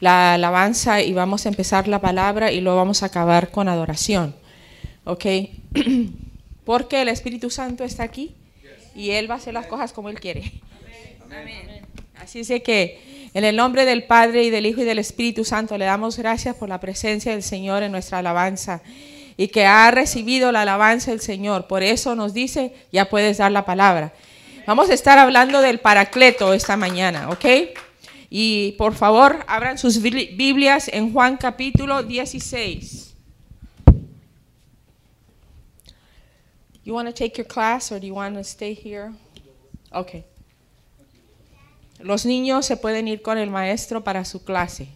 la alabanza y vamos a empezar la palabra y luego vamos a acabar con adoración. ¿Ok? Porque el Espíritu Santo está aquí y Él va a hacer las cosas como Él quiere. Así es que en el nombre del Padre y del Hijo y del Espíritu Santo le damos gracias por la presencia del Señor en nuestra alabanza y que ha recibido la alabanza del Señor. Por eso nos dice, ya puedes dar la palabra. Vamos a estar hablando del Paracleto esta mañana, ¿ok? Y por favor, abran sus Biblias en Juan capítulo 16. You want to take your class or do you want to stay here? Okay. Los niños se pueden ir con el maestro para su clase.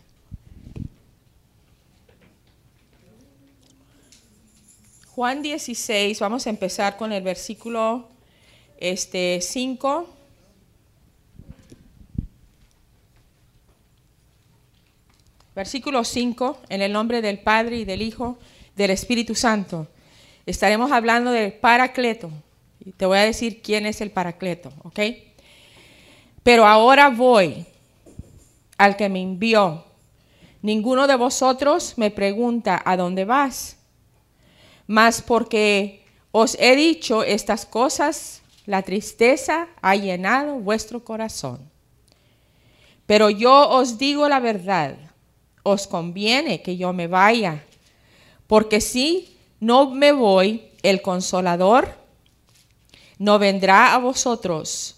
Juan 16, vamos a empezar con el versículo este, 5. Versículo 5, en el nombre del Padre y del Hijo, del Espíritu Santo. Estaremos hablando del Paracleto. Y te voy a decir quién es el Paracleto, ¿ok? Pero ahora voy al que me envió. Ninguno de vosotros me pregunta a dónde vas. Mas porque os he dicho estas cosas, la tristeza ha llenado vuestro corazón. Pero yo os digo la verdad, os conviene que yo me vaya, porque si no me voy, el consolador no vendrá a vosotros.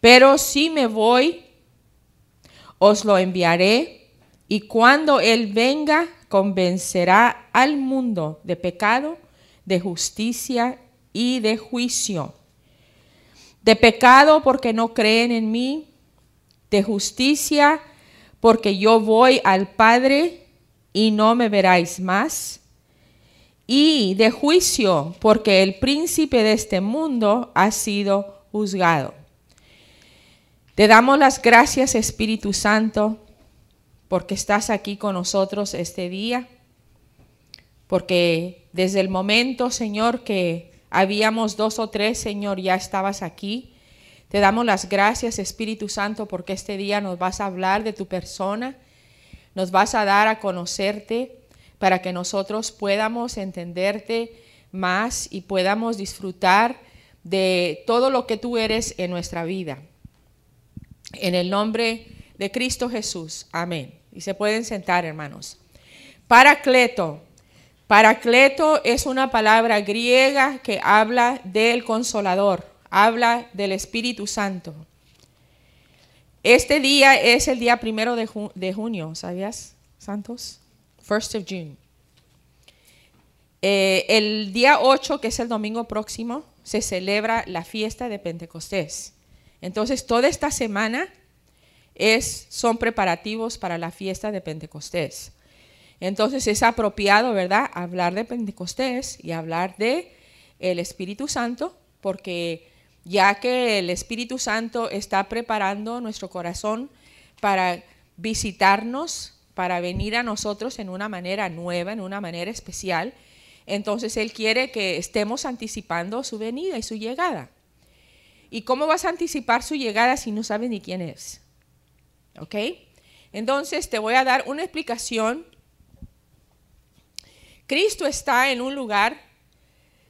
Pero si me voy, os lo enviaré, y cuando Él venga, convencerá al mundo de pecado, de justicia y de juicio. De pecado porque no creen en mí, de justicia porque yo voy al Padre y no me veráis más y de juicio, porque el príncipe de este mundo ha sido juzgado. Te damos las gracias, Espíritu Santo, porque estás aquí con nosotros este día, porque desde el momento, Señor, que habíamos dos o tres, Señor, ya estabas aquí. Te damos las gracias, Espíritu Santo, porque este día nos vas a hablar de tu persona, nos vas a dar a conocerte para que nosotros podamos entenderte más y podamos disfrutar de todo lo que tú eres en nuestra vida. En el nombre de Cristo Jesús. Amén. Y se pueden sentar, hermanos. Paracleto. Paracleto es una palabra griega que habla del consolador, habla del Espíritu Santo. Este día es el día primero de, junio, ¿sabías, Santos? First of June. Eh, el día 8, que es el domingo próximo, se celebra la fiesta de Pentecostés. Entonces, toda esta semana es, son preparativos para la fiesta de Pentecostés. Entonces, es apropiado, ¿verdad?, hablar de Pentecostés y hablar de el Espíritu Santo, porque ya que el Espíritu Santo está preparando nuestro corazón para visitarnos para venir a nosotros en una manera nueva, en una manera especial. Entonces Él quiere que estemos anticipando su venida y su llegada. ¿Y cómo vas a anticipar su llegada si no sabes ni quién es? ¿Ok? Entonces te voy a dar una explicación. Cristo está en un lugar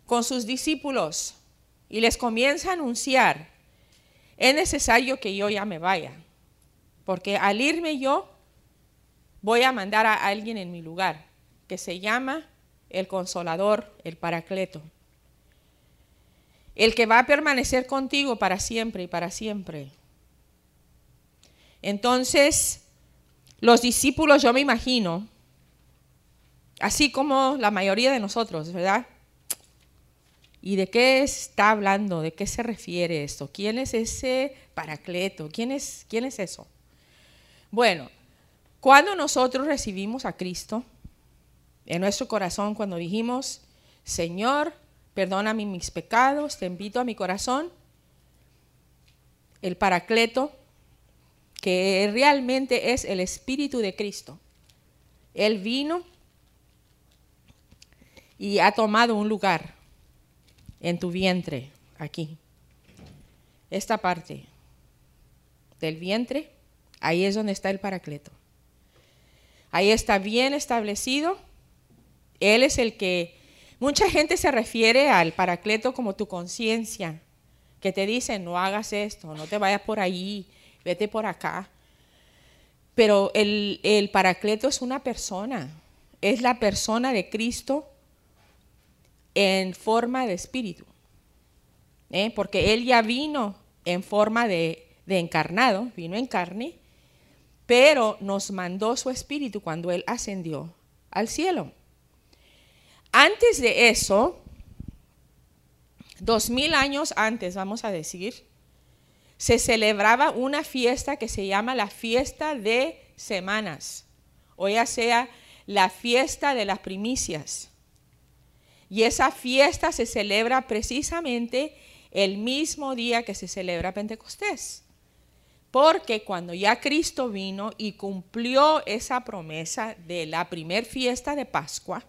con sus discípulos y les comienza a anunciar, es necesario que yo ya me vaya, porque al irme yo, voy a mandar a alguien en mi lugar, que se llama el consolador, el paracleto. El que va a permanecer contigo para siempre y para siempre. Entonces, los discípulos, yo me imagino, así como la mayoría de nosotros, ¿verdad? ¿Y de qué está hablando? ¿De qué se refiere esto? ¿Quién es ese paracleto? ¿Quién es, quién es eso? Bueno, cuando nosotros recibimos a Cristo en nuestro corazón, cuando dijimos, Señor, perdóname mis pecados, te invito a mi corazón, el paracleto, que realmente es el Espíritu de Cristo, Él vino y ha tomado un lugar en tu vientre, aquí. Esta parte del vientre, ahí es donde está el paracleto. Ahí está bien establecido. Él es el que... Mucha gente se refiere al paracleto como tu conciencia, que te dice, no hagas esto, no te vayas por ahí, vete por acá. Pero el, el paracleto es una persona, es la persona de Cristo en forma de espíritu. ¿eh? Porque Él ya vino en forma de, de encarnado, vino en carne, pero nos mandó su espíritu cuando Él ascendió al cielo. Antes de eso, dos mil años antes, vamos a decir, se celebraba una fiesta que se llama la fiesta de semanas, o ya sea la fiesta de las primicias. Y esa fiesta se celebra precisamente el mismo día que se celebra Pentecostés. Porque cuando ya Cristo vino y cumplió esa promesa de la primer fiesta de Pascua,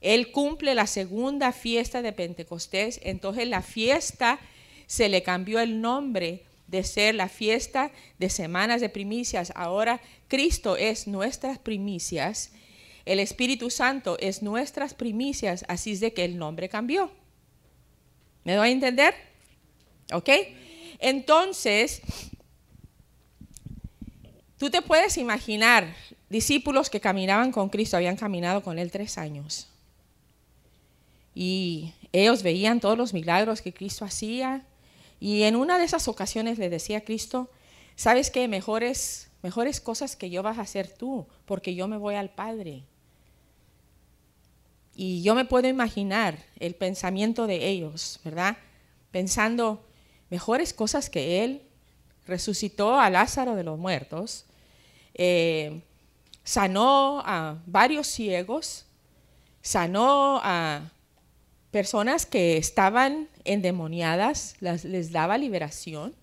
Él cumple la segunda fiesta de Pentecostés, entonces la fiesta se le cambió el nombre de ser la fiesta de semanas de primicias. Ahora Cristo es nuestras primicias, el Espíritu Santo es nuestras primicias, así es de que el nombre cambió. ¿Me doy a entender? ¿Ok? Entonces, tú te puedes imaginar discípulos que caminaban con Cristo, habían caminado con Él tres años. Y ellos veían todos los milagros que Cristo hacía. Y en una de esas ocasiones le decía a Cristo, ¿sabes qué? Mejores, mejores cosas que yo vas a hacer tú, porque yo me voy al Padre. Y yo me puedo imaginar el pensamiento de ellos, ¿verdad? Pensando mejores cosas que Él. Resucitó a Lázaro de los muertos, eh, sanó a varios ciegos, sanó a personas que estaban endemoniadas, les daba liberación.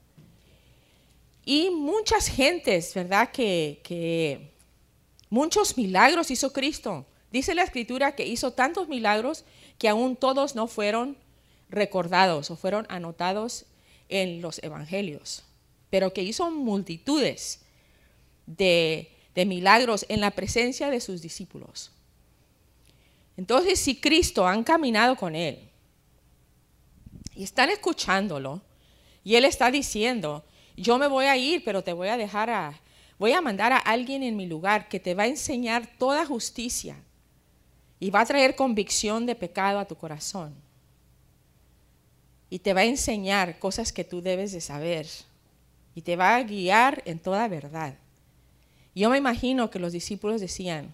Y muchas gentes, ¿verdad? Que, que muchos milagros hizo Cristo. Dice la escritura que hizo tantos milagros que aún todos no fueron recordados o fueron anotados en los evangelios, pero que hizo multitudes de, milagros en la presencia de sus discípulos. Entonces, si Cristo han caminado con Él y están escuchándolo, y Él está diciendo, yo me voy a ir, pero te voy a dejar a, voy a mandar a alguien en mi lugar que te va a enseñar toda justicia y va a traer convicción de pecado a tu corazón. Y te va a enseñar cosas que tú debes de saber. Y te va a guiar en toda verdad. Yo me imagino que los discípulos decían,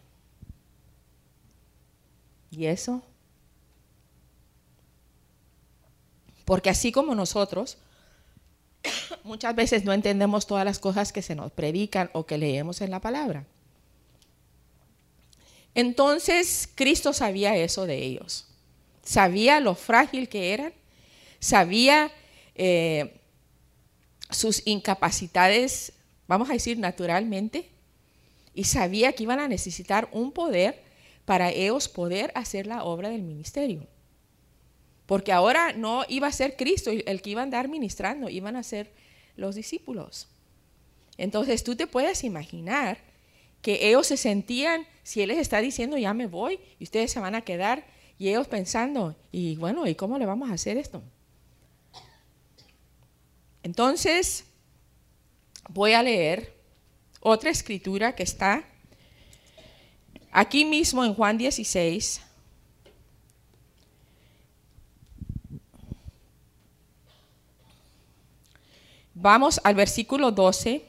¿y eso? Porque así como nosotros, muchas veces no entendemos todas las cosas que se nos predican o que leemos en la palabra. Entonces Cristo sabía eso de ellos. Sabía lo frágil que eran, sabía eh, sus incapacidades, vamos a decir naturalmente, y sabía que iban a necesitar un poder para ellos poder hacer la obra del ministerio. Porque ahora no iba a ser Cristo el que iba a andar ministrando, iban a ser los discípulos. Entonces tú te puedes imaginar que ellos se sentían, si Él les está diciendo, ya me voy, y ustedes se van a quedar, y ellos pensando, y bueno, ¿y cómo le vamos a hacer esto? Entonces, voy a leer otra escritura que está aquí mismo en Juan 16. Vamos al versículo 12.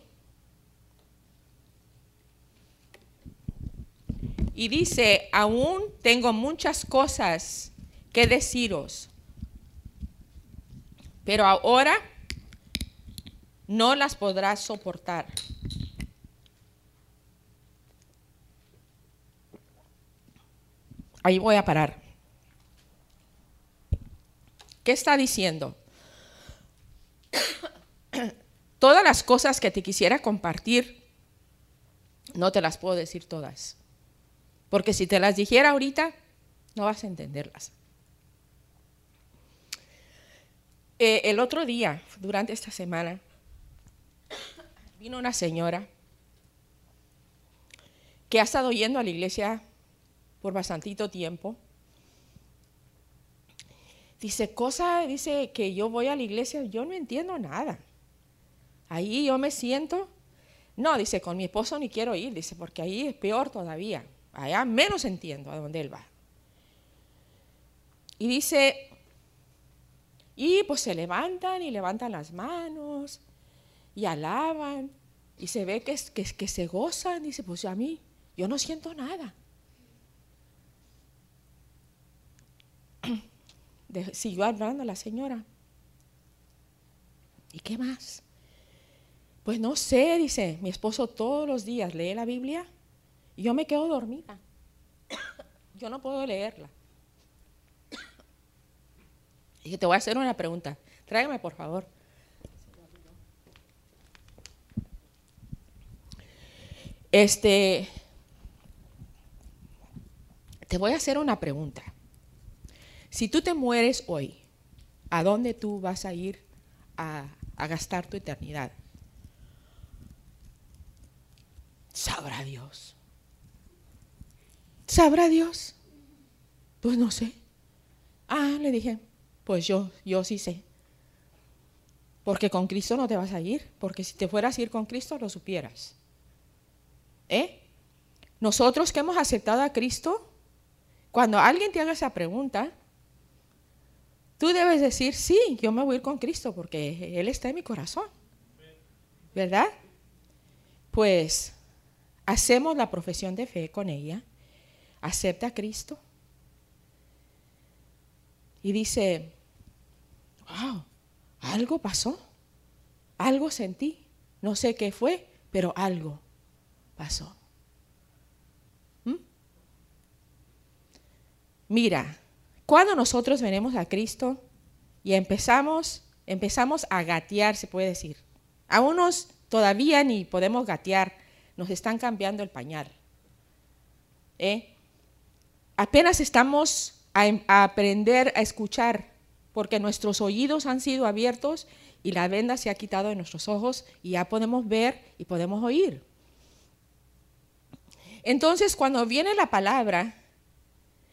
Y dice, aún tengo muchas cosas que deciros, pero ahora no las podrás soportar. Ahí voy a parar. ¿Qué está diciendo? Todas las cosas que te quisiera compartir, no te las puedo decir todas. Porque si te las dijera ahorita, no vas a entenderlas. Eh, el otro día, durante esta semana, vino una señora que ha estado yendo a la iglesia por bastantito tiempo. Dice, cosa, dice que yo voy a la iglesia, yo no entiendo nada. Ahí yo me siento, no, dice, con mi esposo ni quiero ir, dice, porque ahí es peor todavía. Allá menos entiendo a dónde él va. Y dice, y pues se levantan y levantan las manos y alaban y se ve que, que, que se gozan. Dice, pues a mí, yo no siento nada. siguió hablando la señora. ¿Y qué más? Pues no sé, dice, mi esposo todos los días lee la Biblia yo me quedo dormida. Yo no puedo leerla. Y te voy a hacer una pregunta. Tráigame, por favor. Este, te voy a hacer una pregunta. Si tú te mueres hoy, ¿a dónde tú vas a ir a, a gastar tu eternidad? Sabrá Dios. ¿Sabrá Dios? Pues no sé. Ah, le dije, pues yo, yo sí sé. Porque con Cristo no te vas a ir, porque si te fueras a ir con Cristo lo supieras. ¿Eh? Nosotros que hemos aceptado a Cristo, cuando alguien te haga esa pregunta, tú debes decir, sí, yo me voy a ir con Cristo porque Él está en mi corazón. ¿Verdad? Pues hacemos la profesión de fe con ella, acepta a Cristo y dice, wow, algo pasó, algo sentí, no sé qué fue, pero algo pasó. ¿Mm? Mira, cuando nosotros venimos a Cristo y empezamos, empezamos a gatear, se puede decir, a unos todavía ni podemos gatear, nos están cambiando el pañal. ¿eh? Apenas estamos em, a, aprender a escuchar, porque nuestros oídos han sido abiertos y la venda se ha quitado de nuestros ojos y ya podemos ver y podemos oír. Entonces, cuando viene la palabra,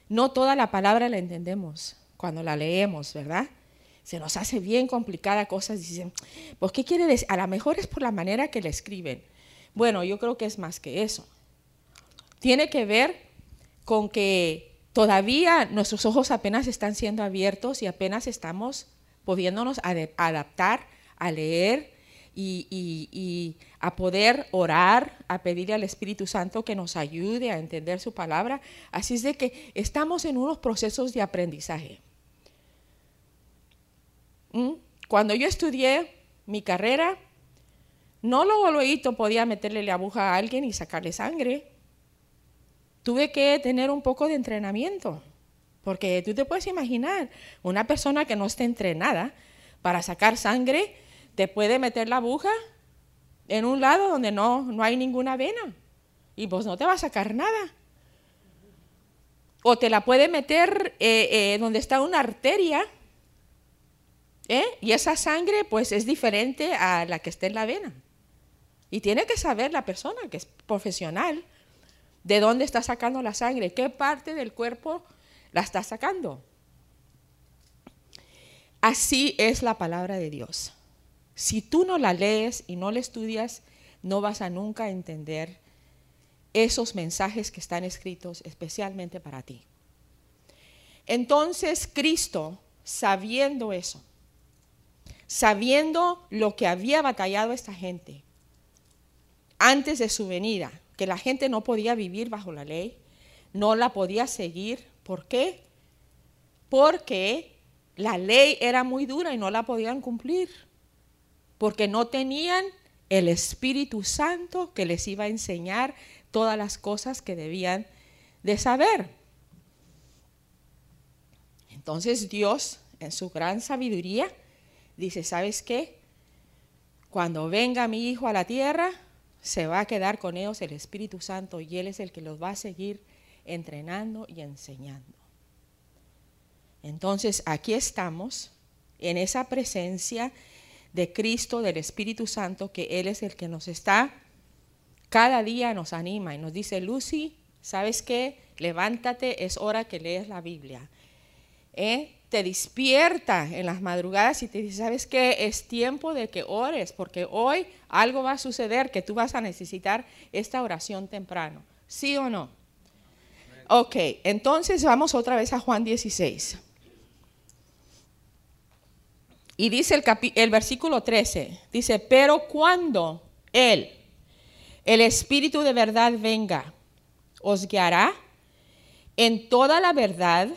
no toda la palabra la entendemos cuando la leemos, ¿verdad? Se nos hace bien complicada cosas. Dicen, pues, ¿qué quiere decir? A lo mejor es por la manera que la escriben. Bueno, yo creo que es más que eso. Tiene que ver con que todavía nuestros ojos apenas están siendo abiertos y apenas estamos pudiéndonos adaptar a leer y, a poder orar, a pedirle al Espíritu Santo que nos ayude a entender su palabra. Así es de que estamos en unos procesos de aprendizaje. ¿Mm? Cuando yo estudié mi carrera, no luego, luego podía meterle la aguja a alguien y sacarle sangre. Tuve que tener un poco de entrenamiento, porque tú te puedes imaginar, una persona que no esté entrenada para sacar sangre, te puede meter la aguja en un lado donde no, no hay ninguna vena y pues no te va a sacar nada. O te la puede meter eh, eh, donde está una arteria ¿eh? y esa sangre pues es diferente a la que está en la vena. Y tiene que saber la persona que es profesional de dónde está sacando la sangre, qué parte del cuerpo la está sacando. Así es la palabra de Dios. Si tú no la lees y no la estudias, no vas a nunca entender esos mensajes que están escritos especialmente para ti. Entonces Cristo, sabiendo eso, sabiendo lo que había batallado esta gente, antes de su venida, que la gente no podía vivir bajo la ley, no la podía seguir. ¿Por qué? Porque la ley era muy dura y no la podían cumplir, porque no tenían el Espíritu Santo que les iba a enseñar todas las cosas que debían de saber. Entonces Dios, en su gran sabiduría, dice, ¿sabes qué? Cuando venga mi hijo a la tierra, se va a quedar con ellos el Espíritu Santo y Él es el que los va a seguir entrenando y enseñando. Entonces aquí estamos en esa presencia de Cristo, del Espíritu Santo, que Él es el que nos está cada día nos anima y nos dice, Lucy, ¿sabes qué? Levántate, es hora que lees la Biblia. ¿Eh? Te despierta en las madrugadas y te dice, ¿sabes qué? Es tiempo de que ores, porque hoy algo va a suceder que tú vas a necesitar esta oración temprano. ¿Sí o no? Ok, entonces vamos otra vez a Juan 16. Y dice el, el versículo 13, dice, pero cuando Él, el Espíritu de verdad venga, os guiará en toda la verdad,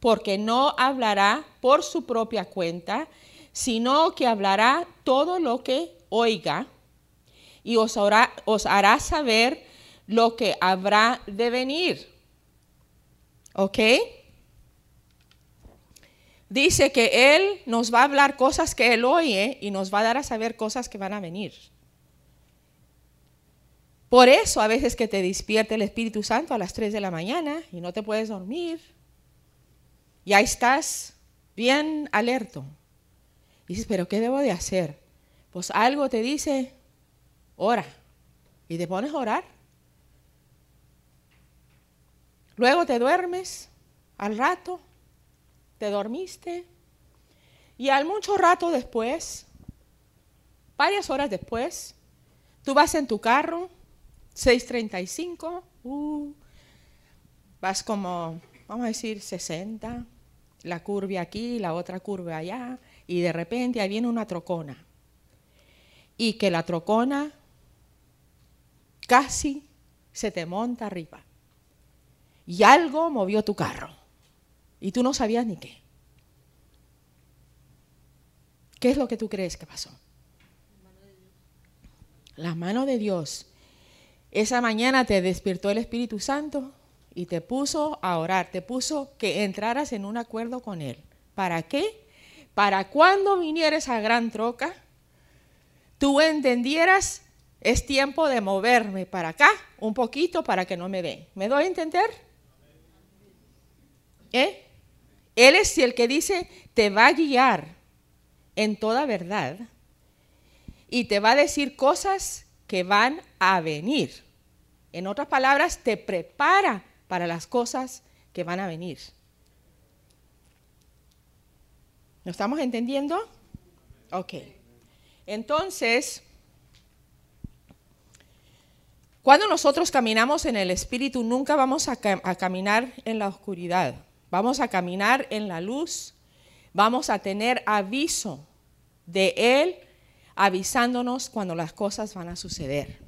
porque no hablará por su propia cuenta, sino que hablará todo lo que oiga y os, hará saber lo que habrá de venir. ¿Ok? dice que Él nos va a hablar cosas que Él oye y nos va a dar a saber cosas que van a venir. Por eso a veces que te despierte el Espíritu Santo a las 3 de la mañana y no te puedes dormir. Y ahí estás bien alerto. dices, pero ¿qué debo de hacer? Pues algo te dice, ora. Y te pones a orar. Luego te duermes al rato te dormiste y al mucho rato después, varias horas después, tú vas en tu carro, 6.35, uh, vas como, vamos a decir, 60, la curva aquí, la otra curva allá, y de repente ahí viene una trocona. Y que la trocona casi se te monta arriba. Y algo movió tu carro y tú no sabías ni qué. ¿Qué es lo que tú crees que pasó? La mano de Dios. Esa mañana te despertó el Espíritu Santo y te puso a orar, te puso que entraras en un acuerdo con Él. ¿Para qué? Para cuando vinieras a gran troca, tú entendieras, es tiempo de moverme para acá un poquito para que no me den. ¿Me doy a entender? ¿Eh? Él es el que dice, te va a guiar en toda verdad y te va a decir cosas que van a venir. En otras palabras, te prepara para las cosas que van a venir. ¿Lo estamos entendiendo? Ok. Entonces, cuando nosotros caminamos en el Espíritu, nunca vamos a, a caminar en la oscuridad. Vamos a caminar en la luz, vamos a tener aviso de Él avisándonos cuando las cosas van a suceder.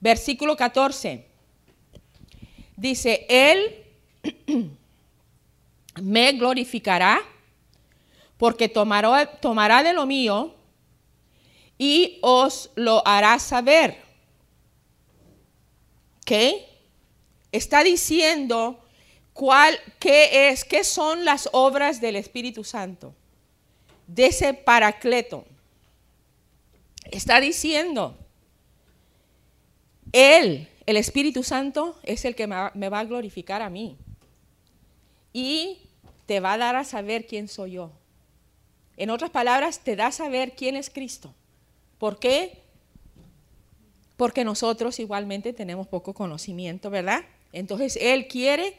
Versículo 14. Dice, Él me glorificará porque tomará, tomará de lo mío y os lo hará saber. ¿Qué? Está diciendo ¿Cuál, qué es, qué son las obras del Espíritu Santo? De ese paracleto. Está diciendo, Él, el Espíritu Santo, es el que me va a glorificar a mí. Y te va a dar a saber quién soy yo. En otras palabras, te da a saber quién es Cristo. ¿Por qué? Porque nosotros igualmente tenemos poco conocimiento, ¿verdad? Entonces Él quiere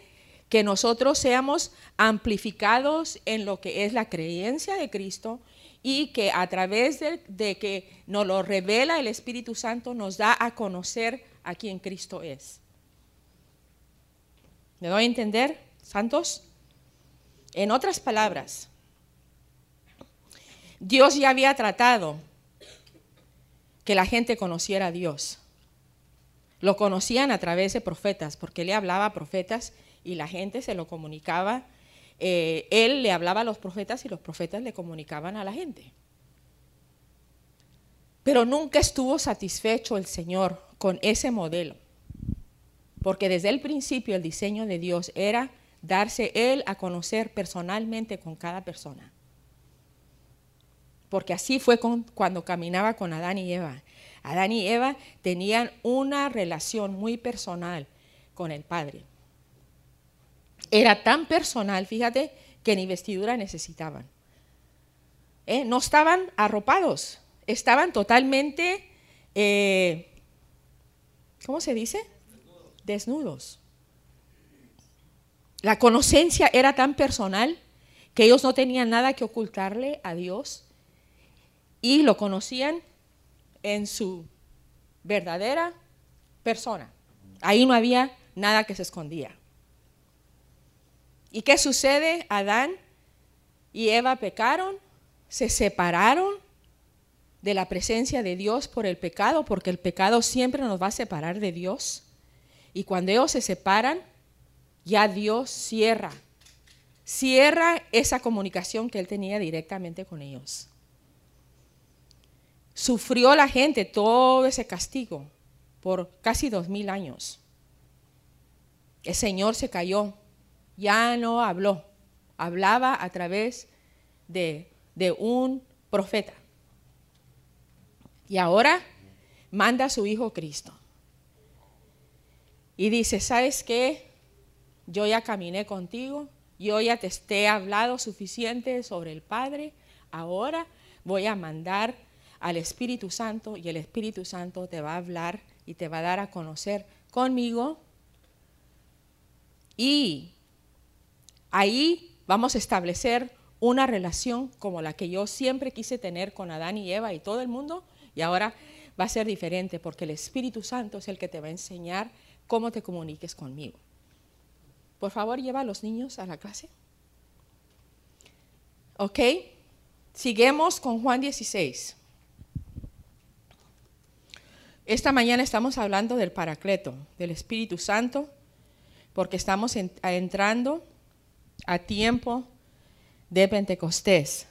que nosotros seamos amplificados en lo que es la creencia de Cristo y que a través de, que nos lo revela el Espíritu Santo nos da a conocer a quien Cristo es. ¿Me doy a entender, santos? En otras palabras, Dios ya había tratado que la gente conociera a Dios. Lo conocían a través de profetas, porque le hablaba a profetas y la gente se lo comunicaba. Eh, él le hablaba a los profetas y los profetas le comunicaban a la gente. Pero nunca estuvo satisfecho el Señor con ese modelo, porque desde el principio el diseño de Dios era darse Él a conocer personalmente con cada persona. Porque así fue cuando caminaba con Adán y Eva. Adán y Eva tenían una relación muy personal con el Padre era tan personal, fíjate, que ni vestidura necesitaban. ¿Eh? No estaban arropados, estaban totalmente, eh, ¿cómo se dice? Desnudos. La conocencia era tan personal que ellos no tenían nada que ocultarle a Dios y lo conocían en su verdadera persona. Ahí no había nada que se escondía. ¿Y qué sucede? Adán y Eva pecaron, se separaron de la presencia de Dios por el pecado, porque el pecado siempre nos va a separar de Dios. Y cuando ellos se separan, ya Dios cierra, cierra esa comunicación que él tenía directamente con ellos. Sufrió la gente todo ese castigo por casi dos mil años. El Señor se cayó, ya no habló, hablaba a través de, de un profeta. Y ahora manda a su Hijo Cristo. Y dice, ¿sabes qué? yo ya caminé contigo, yo ya te he hablado suficiente sobre el Padre, ahora voy a mandar al Espíritu Santo y el Espíritu Santo te va a hablar y te va a dar a conocer conmigo. Y ahí vamos a establecer una relación como la que yo siempre quise tener con Adán y Eva y todo el mundo, y ahora va a ser diferente porque el Espíritu Santo es el que te va a enseñar cómo te comuniques conmigo. Por favor, lleva a los niños a la clase. ¿Ok? Seguimos con Juan 16. Esta mañana estamos hablando del Paracleto, del Espíritu Santo, porque estamos entrando a tiempo de Pentecostés.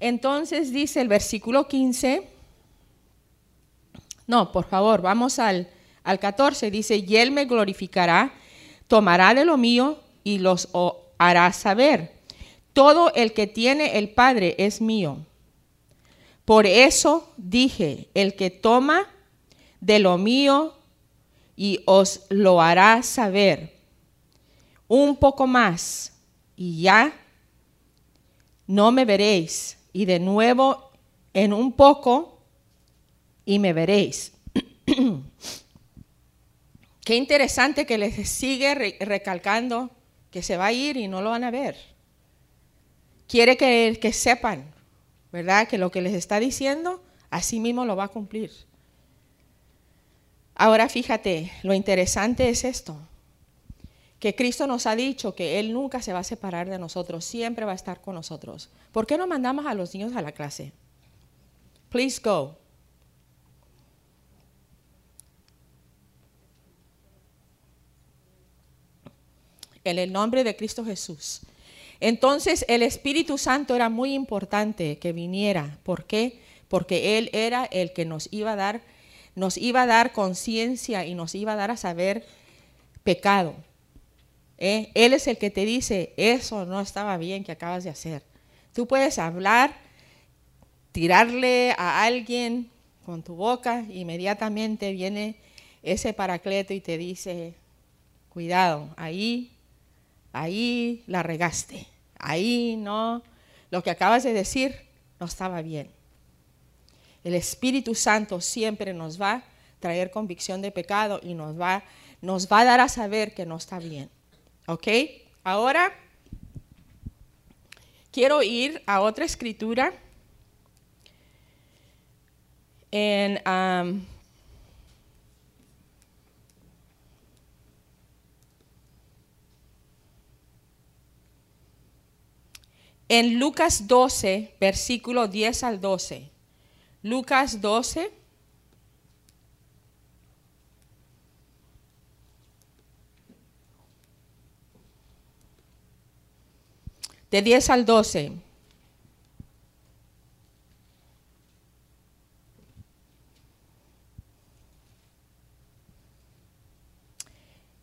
Entonces dice el versículo 15, no, por favor, vamos al, al 14, dice, y él me glorificará tomará de lo mío y los hará saber. Todo el que tiene el Padre es mío. Por eso dije, el que toma de lo mío y os lo hará saber. Un poco más y ya no me veréis. Y de nuevo en un poco y me veréis. Qué interesante que les sigue recalcando que se va a ir y no lo van a ver. Quiere que, que sepan, ¿verdad? Que lo que les está diciendo, así mismo lo va a cumplir. Ahora fíjate, lo interesante es esto, que Cristo nos ha dicho que Él nunca se va a separar de nosotros, siempre va a estar con nosotros. ¿Por qué no mandamos a los niños a la clase? Please go. en el nombre de Cristo Jesús. Entonces el Espíritu Santo era muy importante que viniera. ¿Por qué? Porque Él era el que nos iba a dar, nos iba a dar conciencia y nos iba a dar a saber pecado. ¿Eh? Él es el que te dice, eso no estaba bien que acabas de hacer. Tú puedes hablar, tirarle a alguien con tu boca, inmediatamente viene ese paracleto y te dice, cuidado, ahí ahí la regaste, ahí no, lo que acabas de decir no estaba bien. El Espíritu Santo siempre nos va a traer convicción de pecado y nos va, nos va a dar a saber que no está bien. ¿Ok? Ahora quiero ir a otra escritura en um, En Lucas 12, versículo 10 al 12. Lucas 12. De 10 al 12.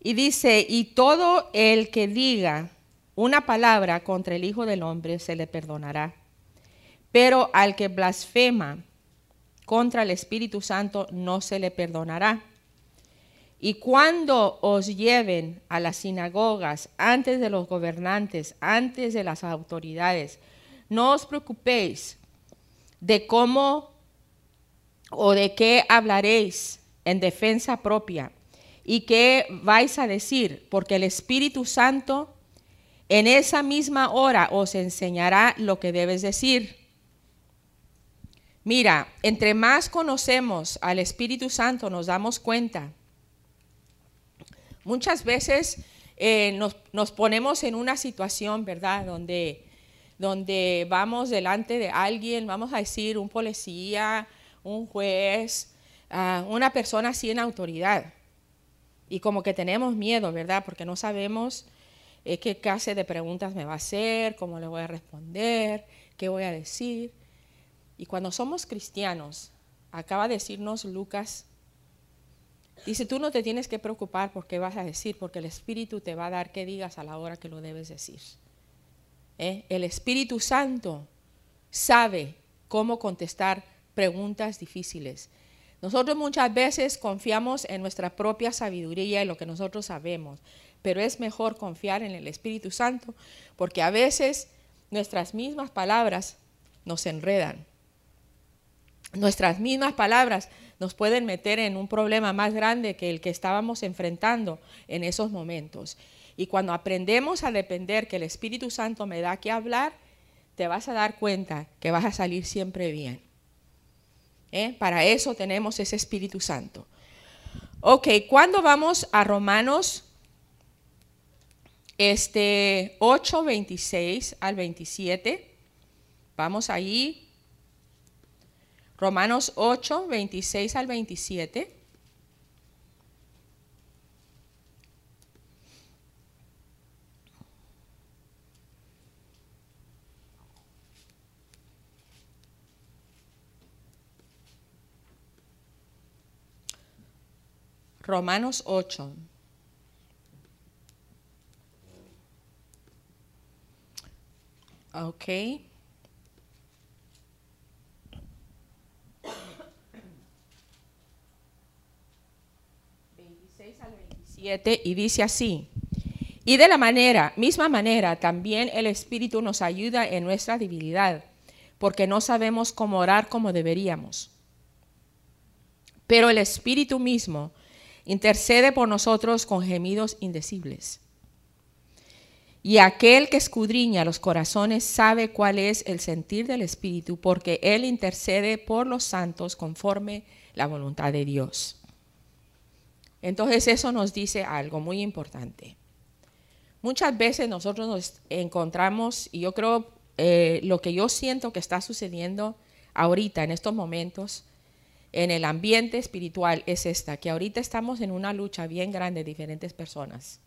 Y dice, y todo el que diga, una palabra contra el Hijo del Hombre se le perdonará. Pero al que blasfema contra el Espíritu Santo no se le perdonará. Y cuando os lleven a las sinagogas antes de los gobernantes, antes de las autoridades, no os preocupéis de cómo o de qué hablaréis en defensa propia. ¿Y qué vais a decir? Porque el Espíritu Santo en esa misma hora os enseñará lo que debes decir. Mira, entre más conocemos al Espíritu Santo nos damos cuenta. Muchas veces eh, nos, ponemos en una situación, ¿verdad? Donde, donde vamos delante de alguien, vamos a decir un policía, un juez, uh, una persona así en autoridad. Y como que tenemos miedo, ¿verdad? Porque no sabemos eh, qué clase de preguntas me va a hacer, cómo le voy a responder, qué voy a decir. Y cuando somos cristianos, acaba de decirnos Lucas, dice, tú no te tienes que preocupar por qué vas a decir, porque el Espíritu te va a dar qué digas a la hora que lo debes decir. ¿Eh? El Espíritu Santo sabe cómo contestar preguntas difíciles. Nosotros muchas veces confiamos en nuestra propia sabiduría y lo que nosotros sabemos, pero es mejor confiar en el Espíritu Santo porque a veces nuestras mismas palabras nos enredan. Nuestras mismas palabras nos pueden meter en un problema más grande que el que estábamos enfrentando en esos momentos. Y cuando aprendemos a depender que el Espíritu Santo me da que hablar, te vas a dar cuenta que vas a salir siempre bien. ¿eh? Para eso tenemos ese Espíritu Santo. Ok, cuando vamos a Romanos este, 8, 26 al 27, vamos ahí. Romanos 8, 26 al 27. Romanos 8. Ok. y dice así, y de la manera, misma manera, también el Espíritu nos ayuda en nuestra debilidad, porque no sabemos cómo orar como deberíamos. Pero el Espíritu mismo intercede por nosotros con gemidos indecibles. Y aquel que escudriña los corazones sabe cuál es el sentir del Espíritu, porque Él intercede por los santos conforme la voluntad de Dios. Entonces eso nos dice algo muy importante. Muchas veces nosotros nos encontramos, y yo creo eh, lo que yo siento que está sucediendo ahorita, en estos momentos, en el ambiente espiritual es esta, que ahorita estamos en una lucha bien grande de diferentes personas.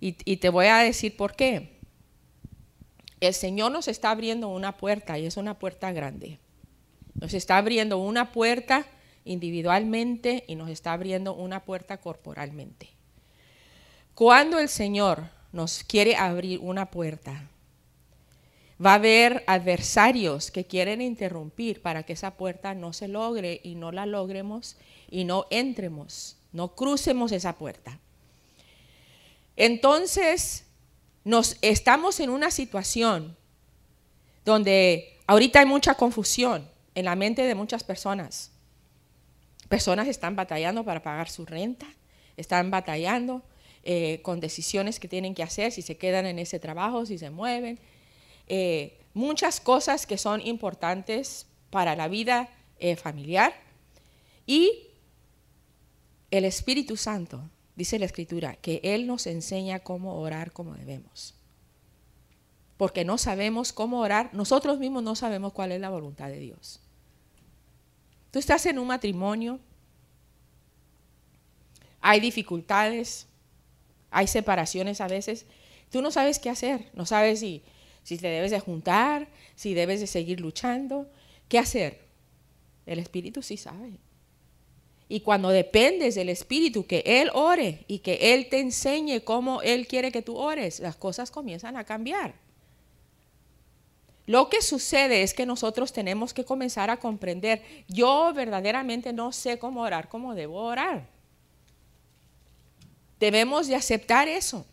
Y, te voy a decir por qué. El Señor nos está abriendo una puerta y es una puerta grande. Nos está abriendo una puerta individualmente y nos está abriendo una puerta corporalmente. Cuando el Señor nos quiere abrir una puerta, Va a haber adversarios que quieren interrumpir para que esa puerta no se logre y no la logremos y no entremos, no crucemos esa puerta. Entonces, nos estamos en una situación donde ahorita hay mucha confusión en la mente de muchas personas. Personas están batallando para pagar su renta, están batallando eh, con decisiones que tienen que hacer, si se quedan en ese trabajo, si se mueven, eh, muchas cosas que son importantes para la vida eh, familiar y el Espíritu Santo, dice la Escritura, que Él nos enseña cómo orar como debemos. Porque no sabemos cómo orar, nosotros mismos no sabemos cuál es la voluntad de Dios. Tú estás en un matrimonio, hay dificultades, hay separaciones a veces, tú no sabes qué hacer, no sabes si si te debes de juntar, si debes de seguir luchando, ¿qué hacer? El Espíritu sí sabe. Y cuando dependes del Espíritu, que Él ore y que Él te enseñe cómo Él quiere que tú ores, las cosas comienzan a cambiar. Lo que sucede es que nosotros tenemos que comenzar a comprender, yo verdaderamente no sé cómo orar, cómo debo orar. Debemos de aceptar eso.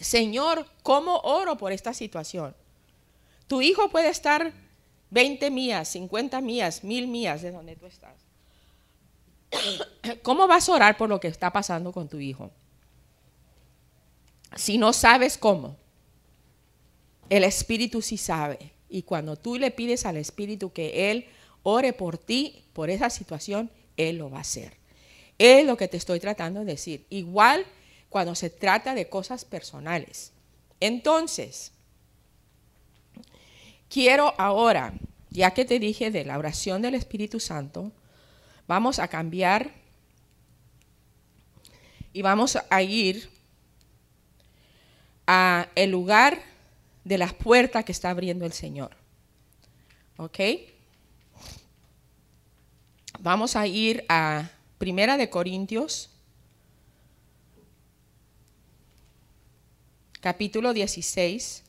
Señor, ¿cómo oro por esta situación? Tu hijo puede estar 20 millas, 50 millas, 1000 millas de donde tú estás. ¿Cómo vas a orar por lo que está pasando con tu hijo? Si no sabes cómo, el Espíritu sí sabe. Y cuando tú le pides al Espíritu que Él ore por ti, por esa situación, Él lo va a hacer. Es lo que te estoy tratando de decir. Igual cuando se trata de cosas personales. Entonces, quiero ahora, ya que te dije de la oración del Espíritu Santo, vamos a cambiar y vamos a ir a el lugar de las puertas que está abriendo el Señor. ¿Ok? Vamos a ir a Primera de Corintios, capítulo 16,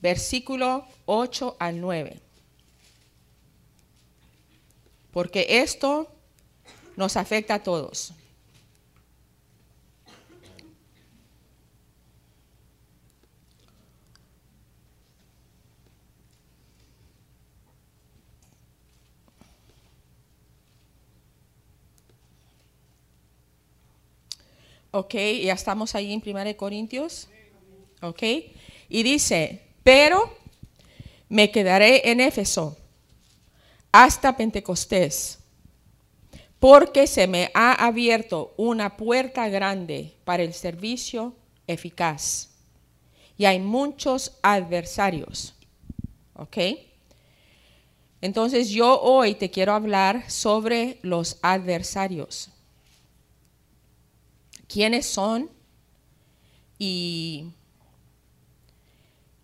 versículo 8 al 9. Porque esto nos afecta a todos. Ok, ya estamos ahí en 1 Corintios. Ok, y dice, pero me quedaré en Éfeso hasta Pentecostés, porque se me ha abierto una puerta grande para el servicio eficaz. Y hay muchos adversarios. ¿Ok? Entonces yo hoy te quiero hablar sobre los adversarios quiénes son y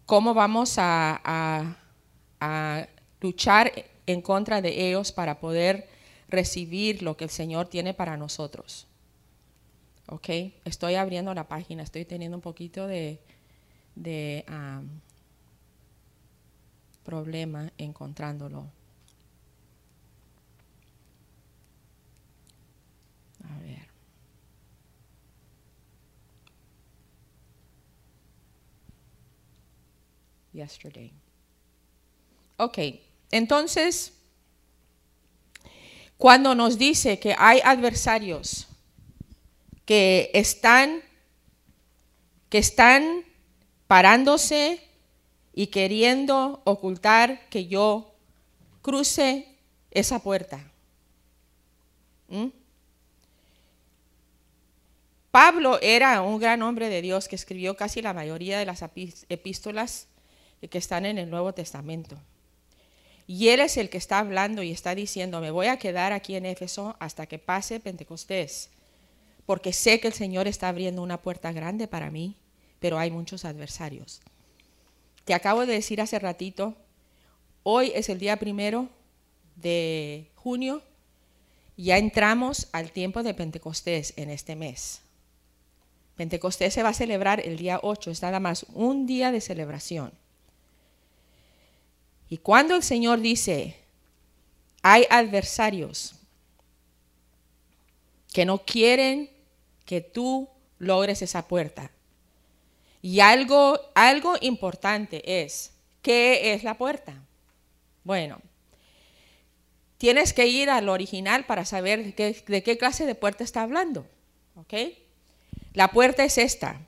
cómo vamos a, luchar en contra de ellos para poder recibir lo que el Señor tiene para nosotros. ¿Ok? Estoy abriendo la página, estoy teniendo un poquito de, problema encontrándolo. A ver. Yesterday. Ok, entonces, cuando nos dice que hay adversarios que están, que están parándose y queriendo ocultar que yo cruce esa puerta. Pablo era un gran hombre de Dios que escribió casi la mayoría de las epístolas que están en el Nuevo Testamento. Y él es el que está hablando y está diciendo, me voy a quedar aquí en Éfeso hasta que pase Pentecostés, porque sé que el Señor está abriendo una puerta grande para mí, pero hay muchos adversarios. Te acabo de decir hace ratito, hoy es el día primero de junio, ya entramos al tiempo de Pentecostés en este mes. Pentecostés se va a celebrar el día 8, es nada más un día de celebración. Y cuando el Señor dice, hay adversarios que no quieren que tú logres esa puerta. Y algo, algo importante es, ¿qué es la puerta? Bueno, tienes que ir al original para saber de qué, clase de puerta está hablando. La puerta es esta.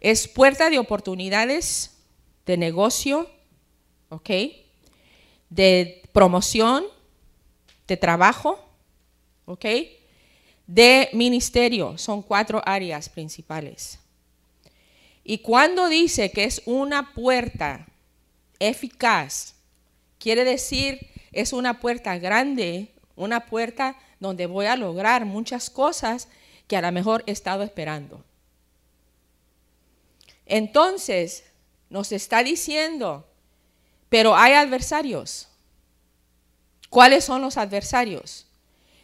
Es puerta de oportunidades de negocio, ¿ok? De promoción, de trabajo, ¿ok? De ministerio, son cuatro áreas principales. Y cuando dice que es una puerta eficaz, quiere decir es una puerta grande, una puerta donde voy a lograr muchas cosas que a lo mejor he estado esperando. Entonces, nos está diciendo pero hay adversarios. ¿Cuáles son los adversarios?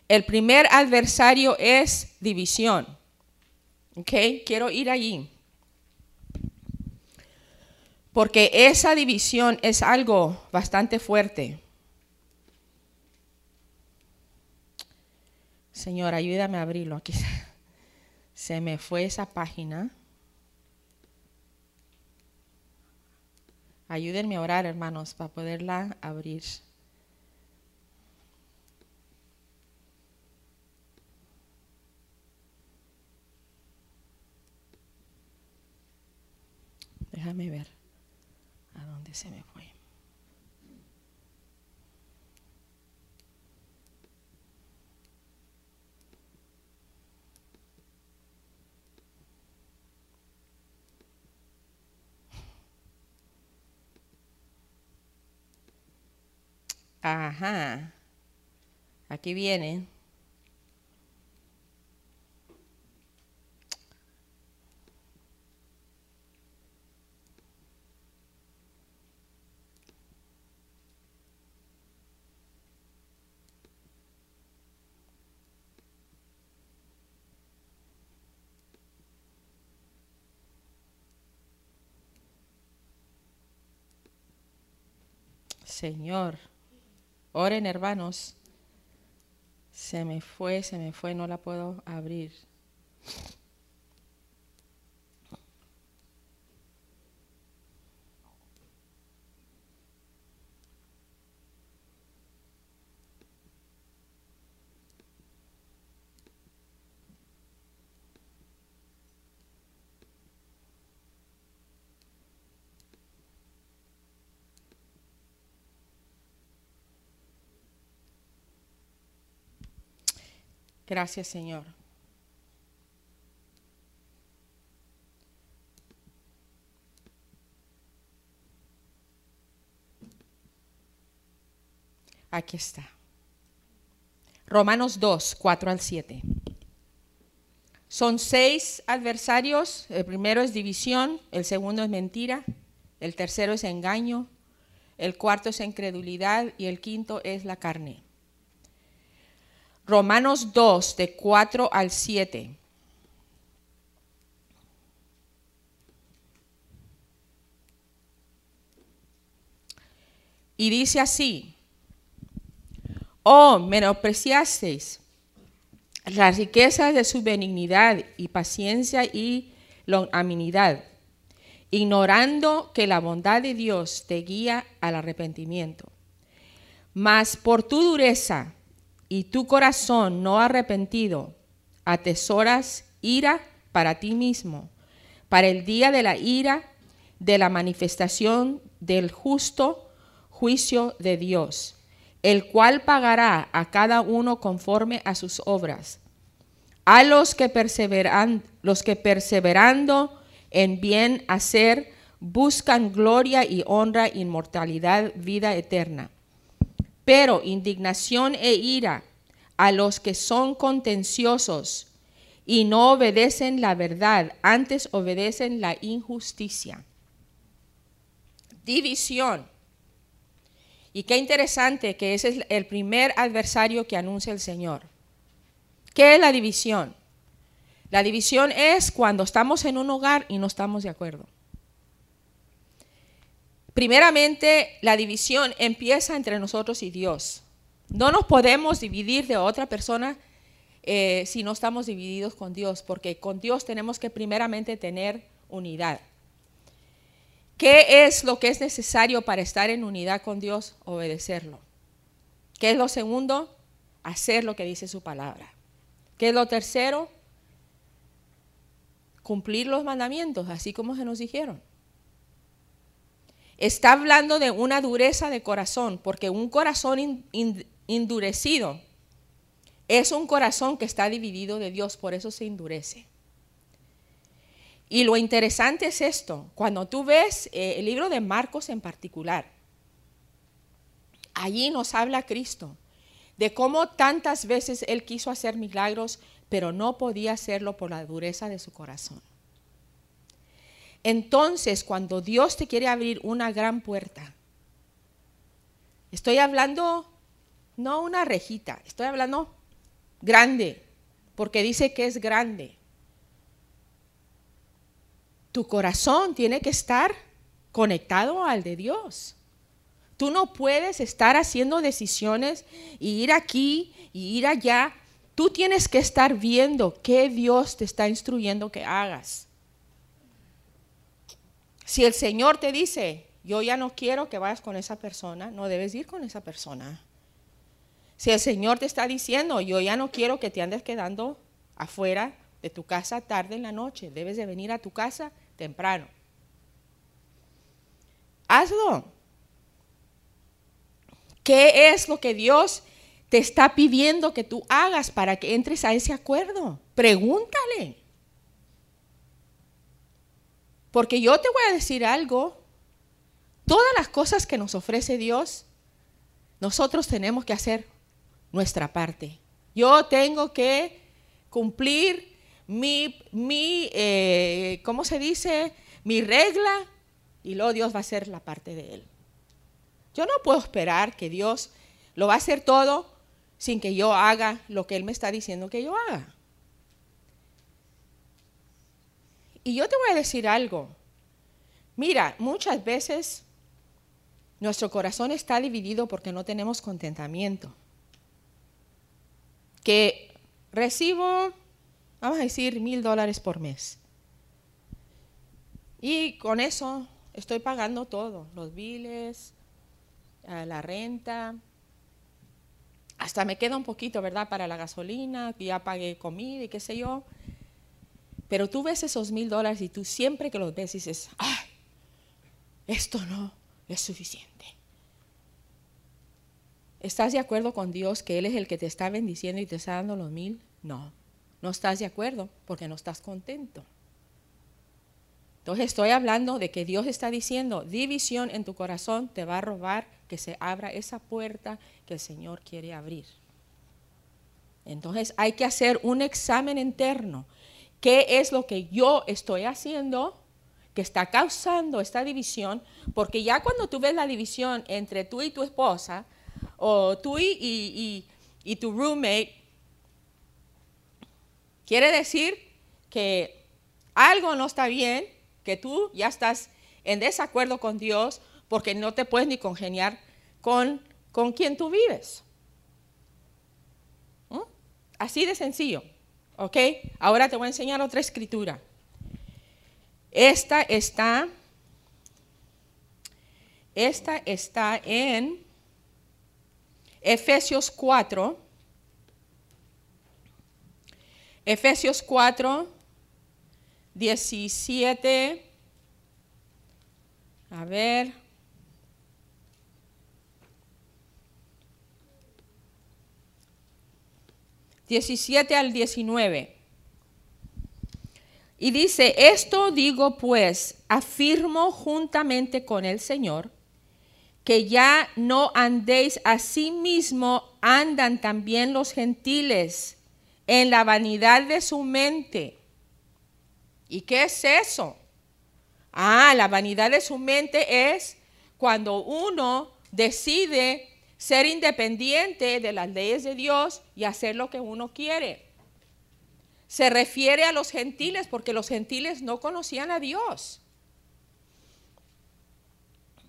El primer adversario es división. ¿Ok? Quiero ir allí. Porque esa división es algo bastante fuerte. Señor, ayúdame a abrirlo. Aquí se me fue esa página. Ayúdenme a orar, hermanos, para poderla abrir. Déjame ver a dónde se me fue. Ajá. Aquí viene. Señor. Oren, hermanos. Se me fue, se me fue, no la puedo abrir. Gracias, Señor. Aquí está. Romanos 2, 4 al 7. Son seis adversarios. El primero es división, el segundo es mentira, el tercero es engaño, el cuarto es incredulidad y el quinto es la carne. Romanos 2, de 4 al 7. Y dice así, oh, menospreciasteis las riquezas de su benignidad y paciencia y longanimidad, ignorando que la bondad de Dios te guía al arrepentimiento. Mas por tu dureza y tu corazón no arrepentido, atesoras ira para ti mismo, para el día de la ira, de la manifestación del justo juicio de Dios, el cual pagará a cada uno conforme a sus obras. A los que perseveran, los que perseverando en bien hacer buscan gloria y honra, inmortalidad, vida eterna pero indignación e ira a los que son contenciosos y no obedecen la verdad, antes obedecen la injusticia. División. Y qué interesante que ese es el primer adversario que anuncia el Señor. ¿Qué es la división? La división es cuando estamos en un hogar y no estamos de acuerdo. Primeramente, la división empieza entre nosotros y Dios. No nos podemos dividir de otra persona eh, si no estamos divididos con Dios, porque con Dios tenemos que primeramente tener unidad. ¿Qué es lo que es necesario para estar en unidad con Dios? Obedecerlo. ¿Qué es lo segundo? Hacer lo que dice su palabra. ¿Qué es lo tercero? Cumplir los mandamientos, así como se nos dijeron. Está hablando de una dureza de corazón, porque un corazón endurecido es un corazón que está dividido de Dios, por eso se endurece. Y lo interesante es esto, cuando tú ves eh, el libro de Marcos en particular, allí nos habla Cristo de cómo tantas veces Él quiso hacer milagros, pero no podía hacerlo por la dureza de su corazón. Entonces, cuando Dios te quiere abrir una gran puerta, estoy hablando no una rejita, estoy hablando grande, porque dice que es grande. Tu corazón tiene que estar conectado al de Dios. Tú no puedes estar haciendo decisiones y ir aquí y ir allá. Tú tienes que estar viendo qué Dios te está instruyendo que hagas. Si el Señor te dice, yo ya no quiero que vayas con esa persona, no debes ir con esa persona. Si el Señor te está diciendo, yo ya no quiero que te andes quedando afuera de tu casa tarde en la noche, debes de venir a tu casa temprano. hazlo. ¿Qué es lo que Dios te está pidiendo que tú hagas para que entres a ese acuerdo? Pregúntale. Porque yo te voy a decir algo. Todas las cosas que nos ofrece Dios, nosotros tenemos que hacer nuestra parte. Yo tengo que cumplir mi, mi eh, ¿cómo se dice? Mi regla y luego Dios va a hacer la parte de Él. Yo no puedo esperar que Dios lo va a hacer todo sin que yo haga lo que Él me está diciendo que yo haga. Y yo te voy a decir algo. Mira, muchas veces nuestro corazón está dividido porque no tenemos contentamiento. Que recibo, vamos a decir, mil dólares por mes. Y con eso estoy pagando todo, los biles, eh, la renta, hasta me queda un poquito, ¿verdad? Para la gasolina, ya pagué comida y qué sé yo. Pero tú ves esos mil dólares y tú siempre que los ves dices, ay, esto no es suficiente. ¿Estás de acuerdo con Dios que Él es el que te está bendiciendo y te está dando los mil? No, no estás de acuerdo porque no estás contento. Entonces estoy hablando de que Dios está diciendo, división en tu corazón te va a robar que se abra esa puerta que el Señor quiere abrir. Entonces hay que hacer un examen interno qué es lo que yo estoy haciendo que está causando esta división, porque ya cuando tú ves la división entre tú y tu esposa, o tú y, y, tu roommate, quiere decir que algo no está bien, que tú ya estás en desacuerdo con Dios, porque no te puedes ni congeniar con, con quien tú vives. ¿Mm? Así de sencillo. ¿Ok? Ahora te voy a enseñar otra escritura. Esta está, esta está en Efesios 4. Efesios 4, 17. A ver. Diecisiete al diecinueve. Y dice, esto digo pues, afirmo juntamente con el Señor, que ya no andéis a sí mismo, andan también los gentiles en la vanidad de su mente. ¿Y qué es eso? Ah, la vanidad de su mente es cuando uno decide ser independiente de las leyes de Dios y hacer lo que uno quiere se refiere a los gentiles porque los gentiles no conocían a Dios.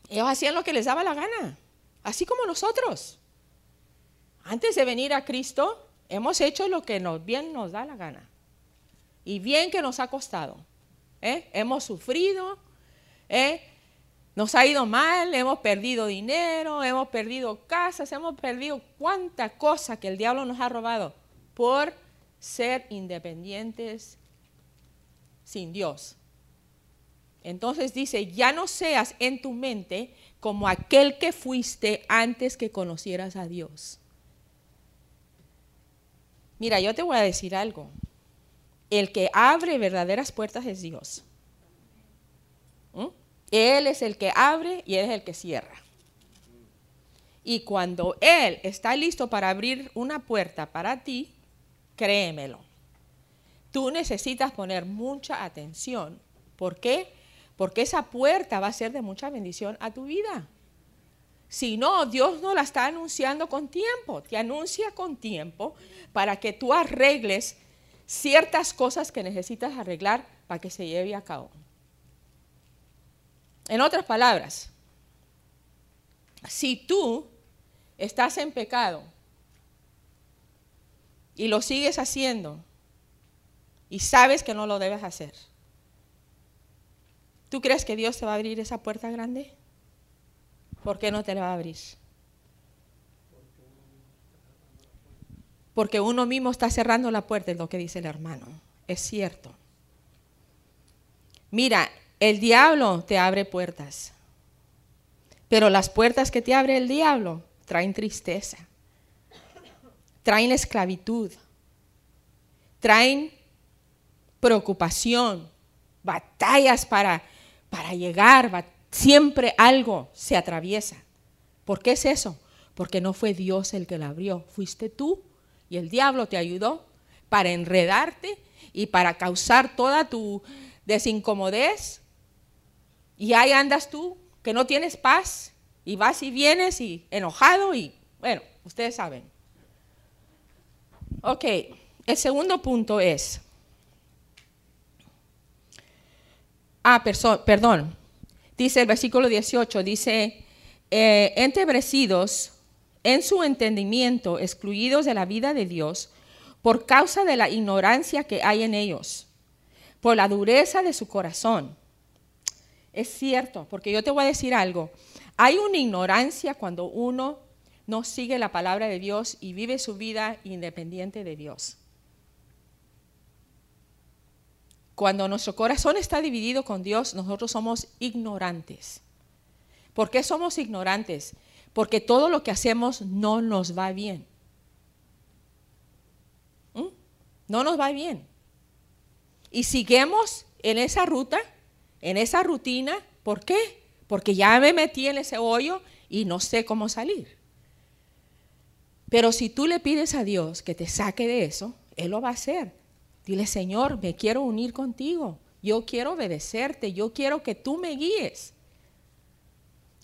Ellos hacían lo que les daba la gana, así como nosotros. Antes de venir a Cristo, hemos hecho lo que nos, bien nos da la gana. Y bien que nos ha costado. ¿eh? Hemos sufrido, ¿eh? Nos ha ido mal, hemos perdido dinero, hemos perdido casas, hemos perdido cuánta cosa que el diablo nos ha robado por ser independientes sin Dios. Entonces dice, ya no seas en tu mente como aquel que fuiste antes que conocieras a Dios. Mira, yo te voy a decir algo. El que abre verdaderas puertas es Dios. ¿Mm? Él es el que abre y Él es el que cierra. Y cuando Él está listo para abrir una puerta para ti, créemelo. Tú necesitas poner mucha atención. ¿Por qué? Porque esa puerta va a ser de mucha bendición a tu vida. Si no, Dios no la está anunciando con tiempo. Te anuncia con tiempo para que tú arregles ciertas cosas que necesitas arreglar para que se lleve a cabo. En otras palabras, si tú estás en pecado y lo sigues haciendo y sabes que no lo debes hacer, ¿tú crees que Dios te va a abrir esa puerta grande? ¿Por qué no te la va a abrir? Porque uno mismo está cerrando la puerta, es lo que dice el hermano. Es cierto. Mira, el diablo te abre puertas. Pero las puertas que te abre el diablo traen tristeza, traen esclavitud, traen preocupación, batallas para, para llegar, siempre algo se atraviesa. ¿Por qué es eso? Porque no fue Dios el que la abrió, fuiste tú y el diablo te ayudó para enredarte y para causar toda tu desincomodez. Y ahí andas tú, que no tienes paz, y vas y vienes y enojado y, bueno, ustedes saben. Ok, el segundo punto es, ah, perdón, dice el versículo 18, dice, eh, entebrecidos en su entendimiento, excluidos de la vida de Dios, por causa de la ignorancia que hay en ellos, por la dureza de su corazón. Es cierto, porque yo te voy a decir algo, hay una ignorancia cuando uno no sigue la palabra de Dios y vive su vida independiente de Dios. Cuando nuestro corazón está dividido con Dios, nosotros somos ignorantes. ¿Por qué somos ignorantes? Porque todo lo que hacemos no nos va bien. no nos va bien. Y seguimos en esa ruta, en esa rutina, ¿por qué? Porque ya me metí en ese hoyo y no sé cómo salir. Pero si tú le pides a Dios que te saque de eso, Él lo va a hacer. Dile, Señor, me quiero unir contigo. Yo quiero obedecerte. Yo quiero que tú me guíes.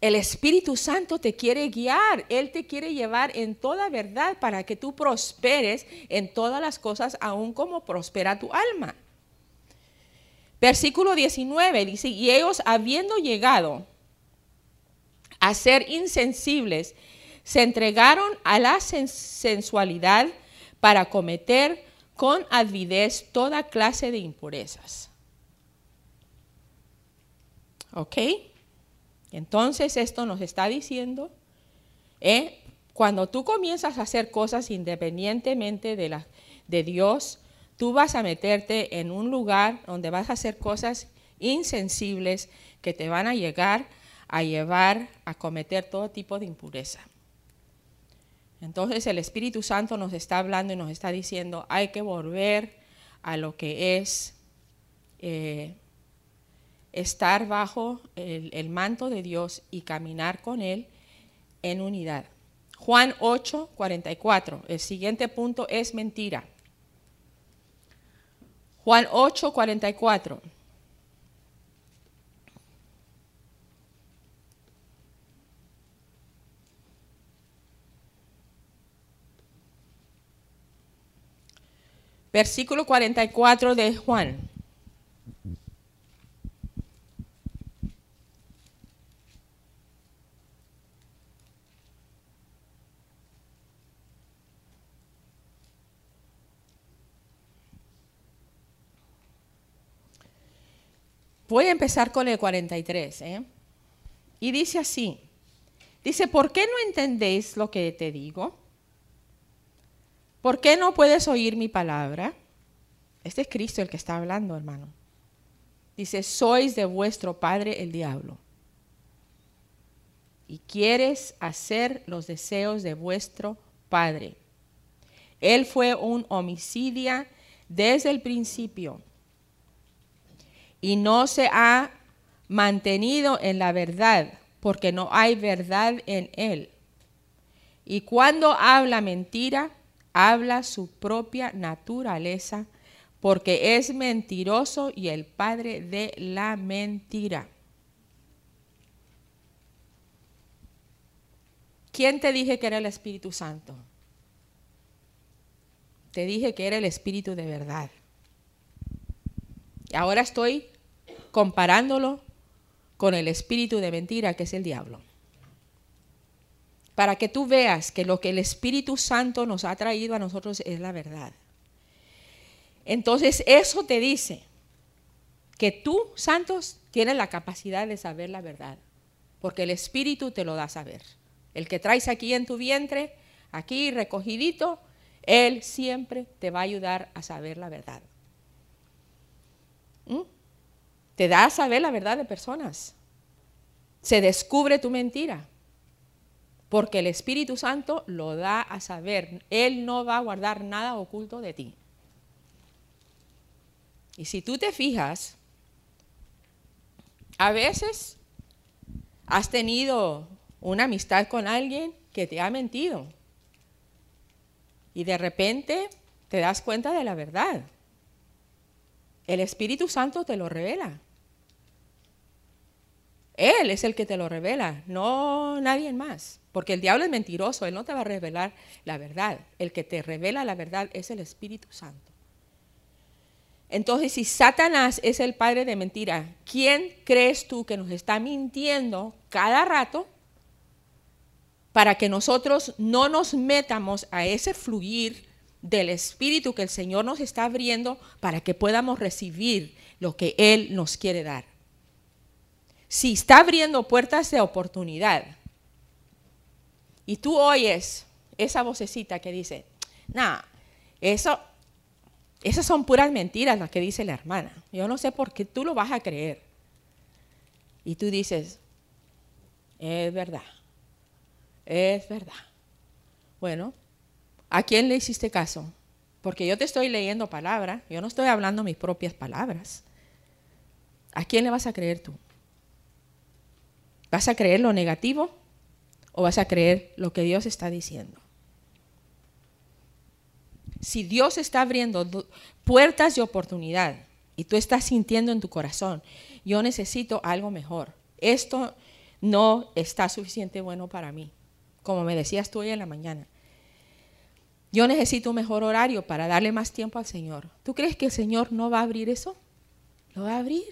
El Espíritu Santo te quiere guiar, Él te quiere llevar en toda verdad para que tú prosperes en todas las cosas, aun como prospera tu alma. Versículo 19 dice, y ellos habiendo llegado a ser insensibles, se entregaron a la sensualidad para cometer con avidez toda clase de impurezas. ¿Ok? Entonces esto nos está diciendo, ¿eh? cuando tú comienzas a hacer cosas independientemente de, la, de Dios, tú vas a meterte en un lugar donde vas a hacer cosas insensibles que te van a llegar a llevar a cometer todo tipo de impureza. Entonces el Espíritu Santo nos está hablando y nos está diciendo, hay que volver a lo que es eh, estar bajo el, manto de Dios y caminar con Él en unidad. Juan 8, 44. El siguiente punto es mentira. Juan 8, 44. Versículo 44 de Juan. Voy a empezar con el 43. ¿eh? Y dice así, dice, ¿por qué no entendéis lo que te digo? ¿Por qué no puedes oír mi palabra? Este es Cristo el que está hablando, hermano. Dice, sois de vuestro padre el diablo. Y quieres hacer los deseos de vuestro padre. Él fue un homicidio desde el principio y no se ha mantenido en la verdad, porque no hay verdad en él. Y cuando habla mentira, habla su propia naturaleza, porque es mentiroso y el padre de la mentira. ¿Quién te dije que era el Espíritu Santo? Te dije que era el Espíritu de verdad. Y ahora estoy comparándolo con el espíritu de mentira que es el diablo. Para que tú veas que lo que el Espíritu Santo nos ha traído a nosotros es la verdad. Entonces eso te dice que tú, santos, tienes la capacidad de saber la verdad, porque el Espíritu te lo da a saber. El que traes aquí en tu vientre, aquí recogidito, Él siempre te va a ayudar a saber la verdad. ¿Mm? Te da a saber la verdad de personas. se descubre tu mentira. Porque el Espíritu Santo lo da a saber. Él no va a guardar nada oculto de ti. Y si tú te fijas, a veces has tenido una amistad con alguien que te ha mentido. Y de repente te das cuenta de la verdad. El Espíritu Santo te lo revela. Él es el que te lo revela, no nadie más. Porque el diablo es mentiroso, él no te va a revelar la verdad. El que te revela la verdad es el Espíritu Santo. Entonces, si Satanás es el padre de mentira, ¿quién crees tú que nos está mintiendo cada rato para que nosotros no nos metamos a ese fluir del Espíritu que el Señor nos está abriendo para que podamos recibir lo que Él nos quiere dar? Si está abriendo puertas de oportunidad y tú oyes esa vocecita que dice, nah, eso esas son puras mentiras las que dice la hermana. Yo no sé por qué tú lo vas a creer. Y tú dices, es verdad, es verdad. Bueno, ¿a quién le hiciste caso? Porque yo te estoy leyendo palabras, yo no estoy hablando mis propias palabras. ¿A quién le vas a creer tú? ¿Vas a creer lo negativo o vas a creer lo que Dios está diciendo? si Dios está abriendo puertas de oportunidad y tú estás sintiendo en tu corazón, yo necesito algo mejor. Esto no está suficiente bueno para mí, como me decías tú hoy en la mañana. Yo necesito un mejor horario para darle más tiempo al Señor. ¿Tú crees que el Señor no va a abrir eso? Lo va a abrir.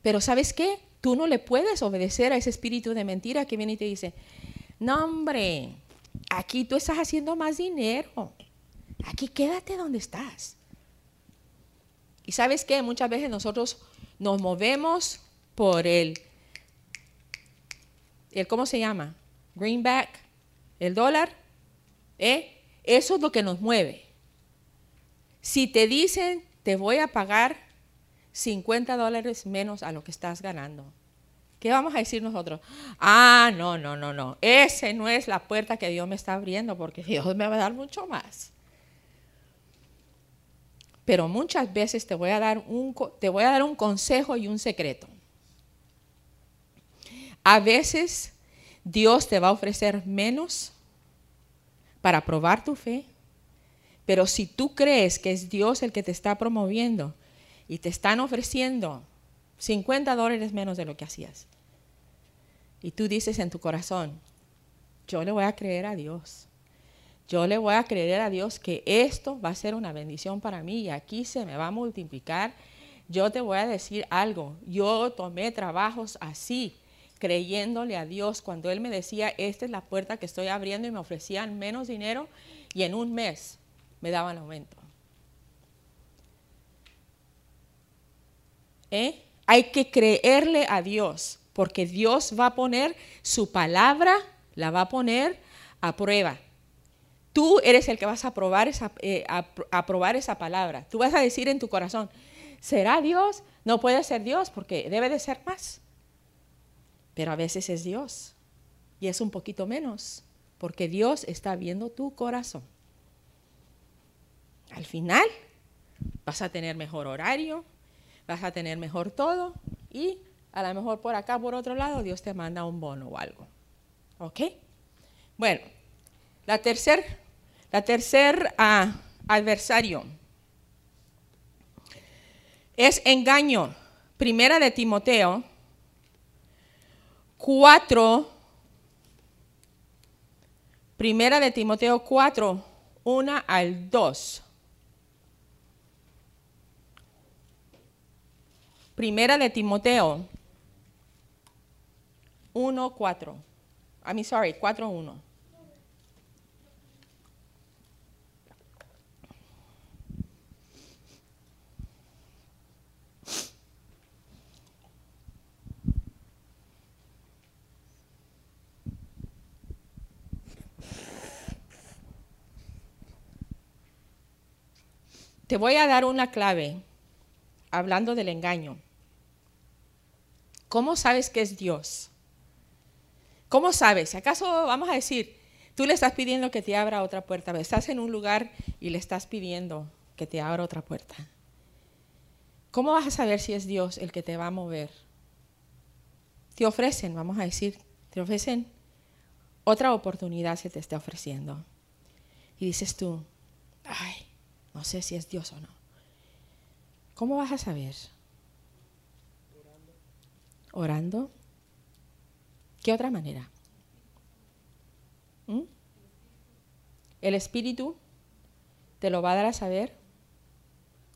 Pero ¿sabes qué? Tú no le puedes obedecer a ese espíritu de mentira que viene y te dice, no hombre, Aquí tú estás haciendo más dinero. Aquí quédate donde estás. Y sabes qué, muchas veces nosotros nos movemos por el, el ¿cómo se llama? Greenback, el dólar. ¿eh? Eso es lo que nos mueve. Si te dicen, te voy a pagar 50 dólares menos a lo que estás ganando, ¿Qué vamos a decir nosotros? Ah, no, no, no, no. Esa no es la puerta que Dios me está abriendo porque Dios me va a dar mucho más. Pero muchas veces te voy a dar un, te voy a dar un consejo y un secreto. A veces Dios te va a ofrecer menos para probar tu fe, pero si tú crees que es Dios el que te está promoviendo y te están ofreciendo 50 dólares menos de lo que hacías. Y tú dices en tu corazón, yo le voy a creer a Dios. Yo le voy a creer a Dios que esto va a ser una bendición para mí y aquí se me va a multiplicar. Yo te voy a decir algo. Yo tomé trabajos así, creyéndole a Dios cuando Él me decía, esta es la puerta que estoy abriendo y me ofrecían menos dinero y en un mes me daban aumento. ¿Eh? Hay que creerle a Dios, porque Dios va a poner su palabra, la va a poner a prueba. Tú eres el que vas a probar esa, eh, esa palabra. Tú vas a decir en tu corazón, ¿será Dios? No puede ser Dios porque debe de ser más. Pero a veces es Dios y es un poquito menos porque Dios está viendo tu corazón. Al final vas a tener mejor horario, vas a tener mejor todo y a lo mejor por acá, por otro lado, Dios te manda un bono o algo. ¿Ok? Bueno, la tercer, la tercer ah, adversario es engaño. Primera de Timoteo 4, Primera de Timoteo 4, 1 al 2. Primera de Timoteo 1.4. I'm sorry, 4.1. Te voy a dar una clave hablando del engaño ¿Cómo sabes que es Dios? ¿Cómo sabes? ¿Acaso vamos a decir, tú le estás pidiendo que te abra otra puerta? Estás en un lugar y le estás pidiendo que te abra otra puerta. ¿Cómo vas a saber si es Dios el que te va a mover? Te ofrecen, vamos a decir, te ofrecen otra oportunidad se te está ofreciendo. Y dices tú, ay, no sé si es Dios o no. ¿Cómo vas a saber? Orando. ¿Qué otra manera? ¿Mm? El Espíritu te lo va a dar a saber.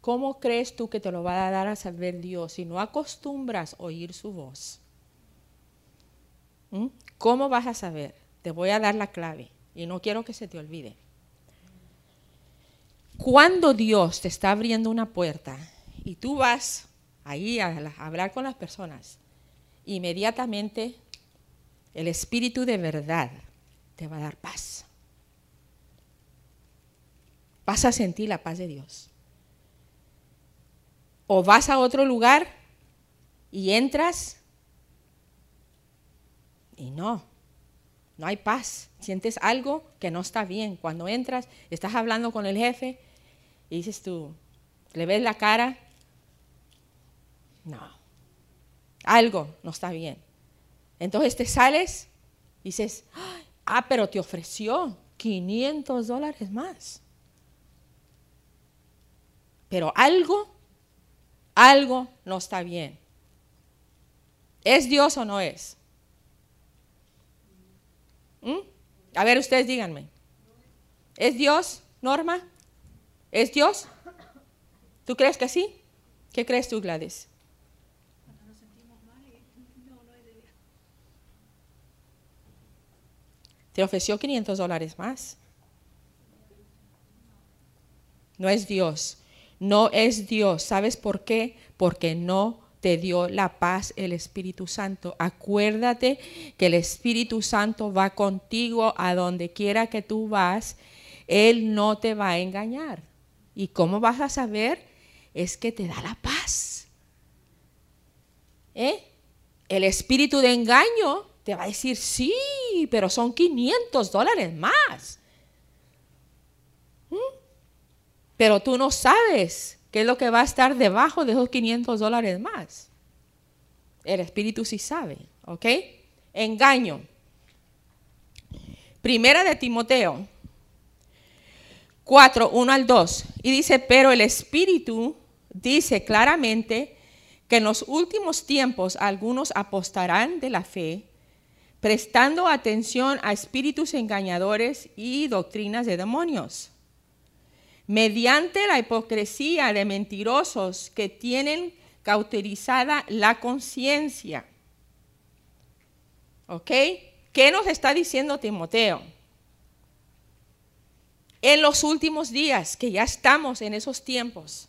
¿Cómo crees tú que te lo va a dar a saber Dios si no acostumbras oír su voz? ¿Mm? ¿Cómo vas a saber? Te voy a dar la clave y no quiero que se te olvide. Cuando Dios te está abriendo una puerta y tú vas ahí a, hablar con las personas, inmediatamente el Espíritu de verdad te va a dar paz. Vas a sentir la paz de Dios. O vas a otro lugar y entras y no, no hay paz. Sientes algo que no está bien. Cuando entras, estás hablando con el jefe y dices tú, le ves la cara, no, algo no está bien. Entonces te sales y dices, ah, pero te ofreció 500 dólares más. Pero algo, algo no está bien. ¿Es Dios o no es? ¿Mm? A ver, ustedes díganme. ¿Es Dios, Norma? ¿Es Dios? ¿Tú crees que sí? ¿Qué crees tú, Gladys? Te ofreció 500 dólares más. No es Dios. No es Dios. ¿Sabes por qué? Porque no te dio la paz el Espíritu Santo. Acuérdate que el Espíritu Santo va contigo a donde quiera que tú vas. Él no te va a engañar. ¿Y cómo vas a saber? Es que te da la paz. ¿Eh? El espíritu de engaño te va a decir, sí, pero son 500 dólares más. ¿Mm? Pero tú no sabes qué es lo que va a estar debajo de esos 500 dólares más. El espíritu sí sabe, ¿ok? Engaño. Primera de Timoteo 4, 1 al 2. Y dice, pero el espíritu dice claramente que en los últimos tiempos algunos apostarán de la fe prestando atención a espíritus engañadores y doctrinas de demonios, mediante la hipocresía de mentirosos que tienen cauterizada la conciencia. ¿Ok? ¿Qué nos está diciendo Timoteo? En los últimos días, que ya estamos en esos tiempos,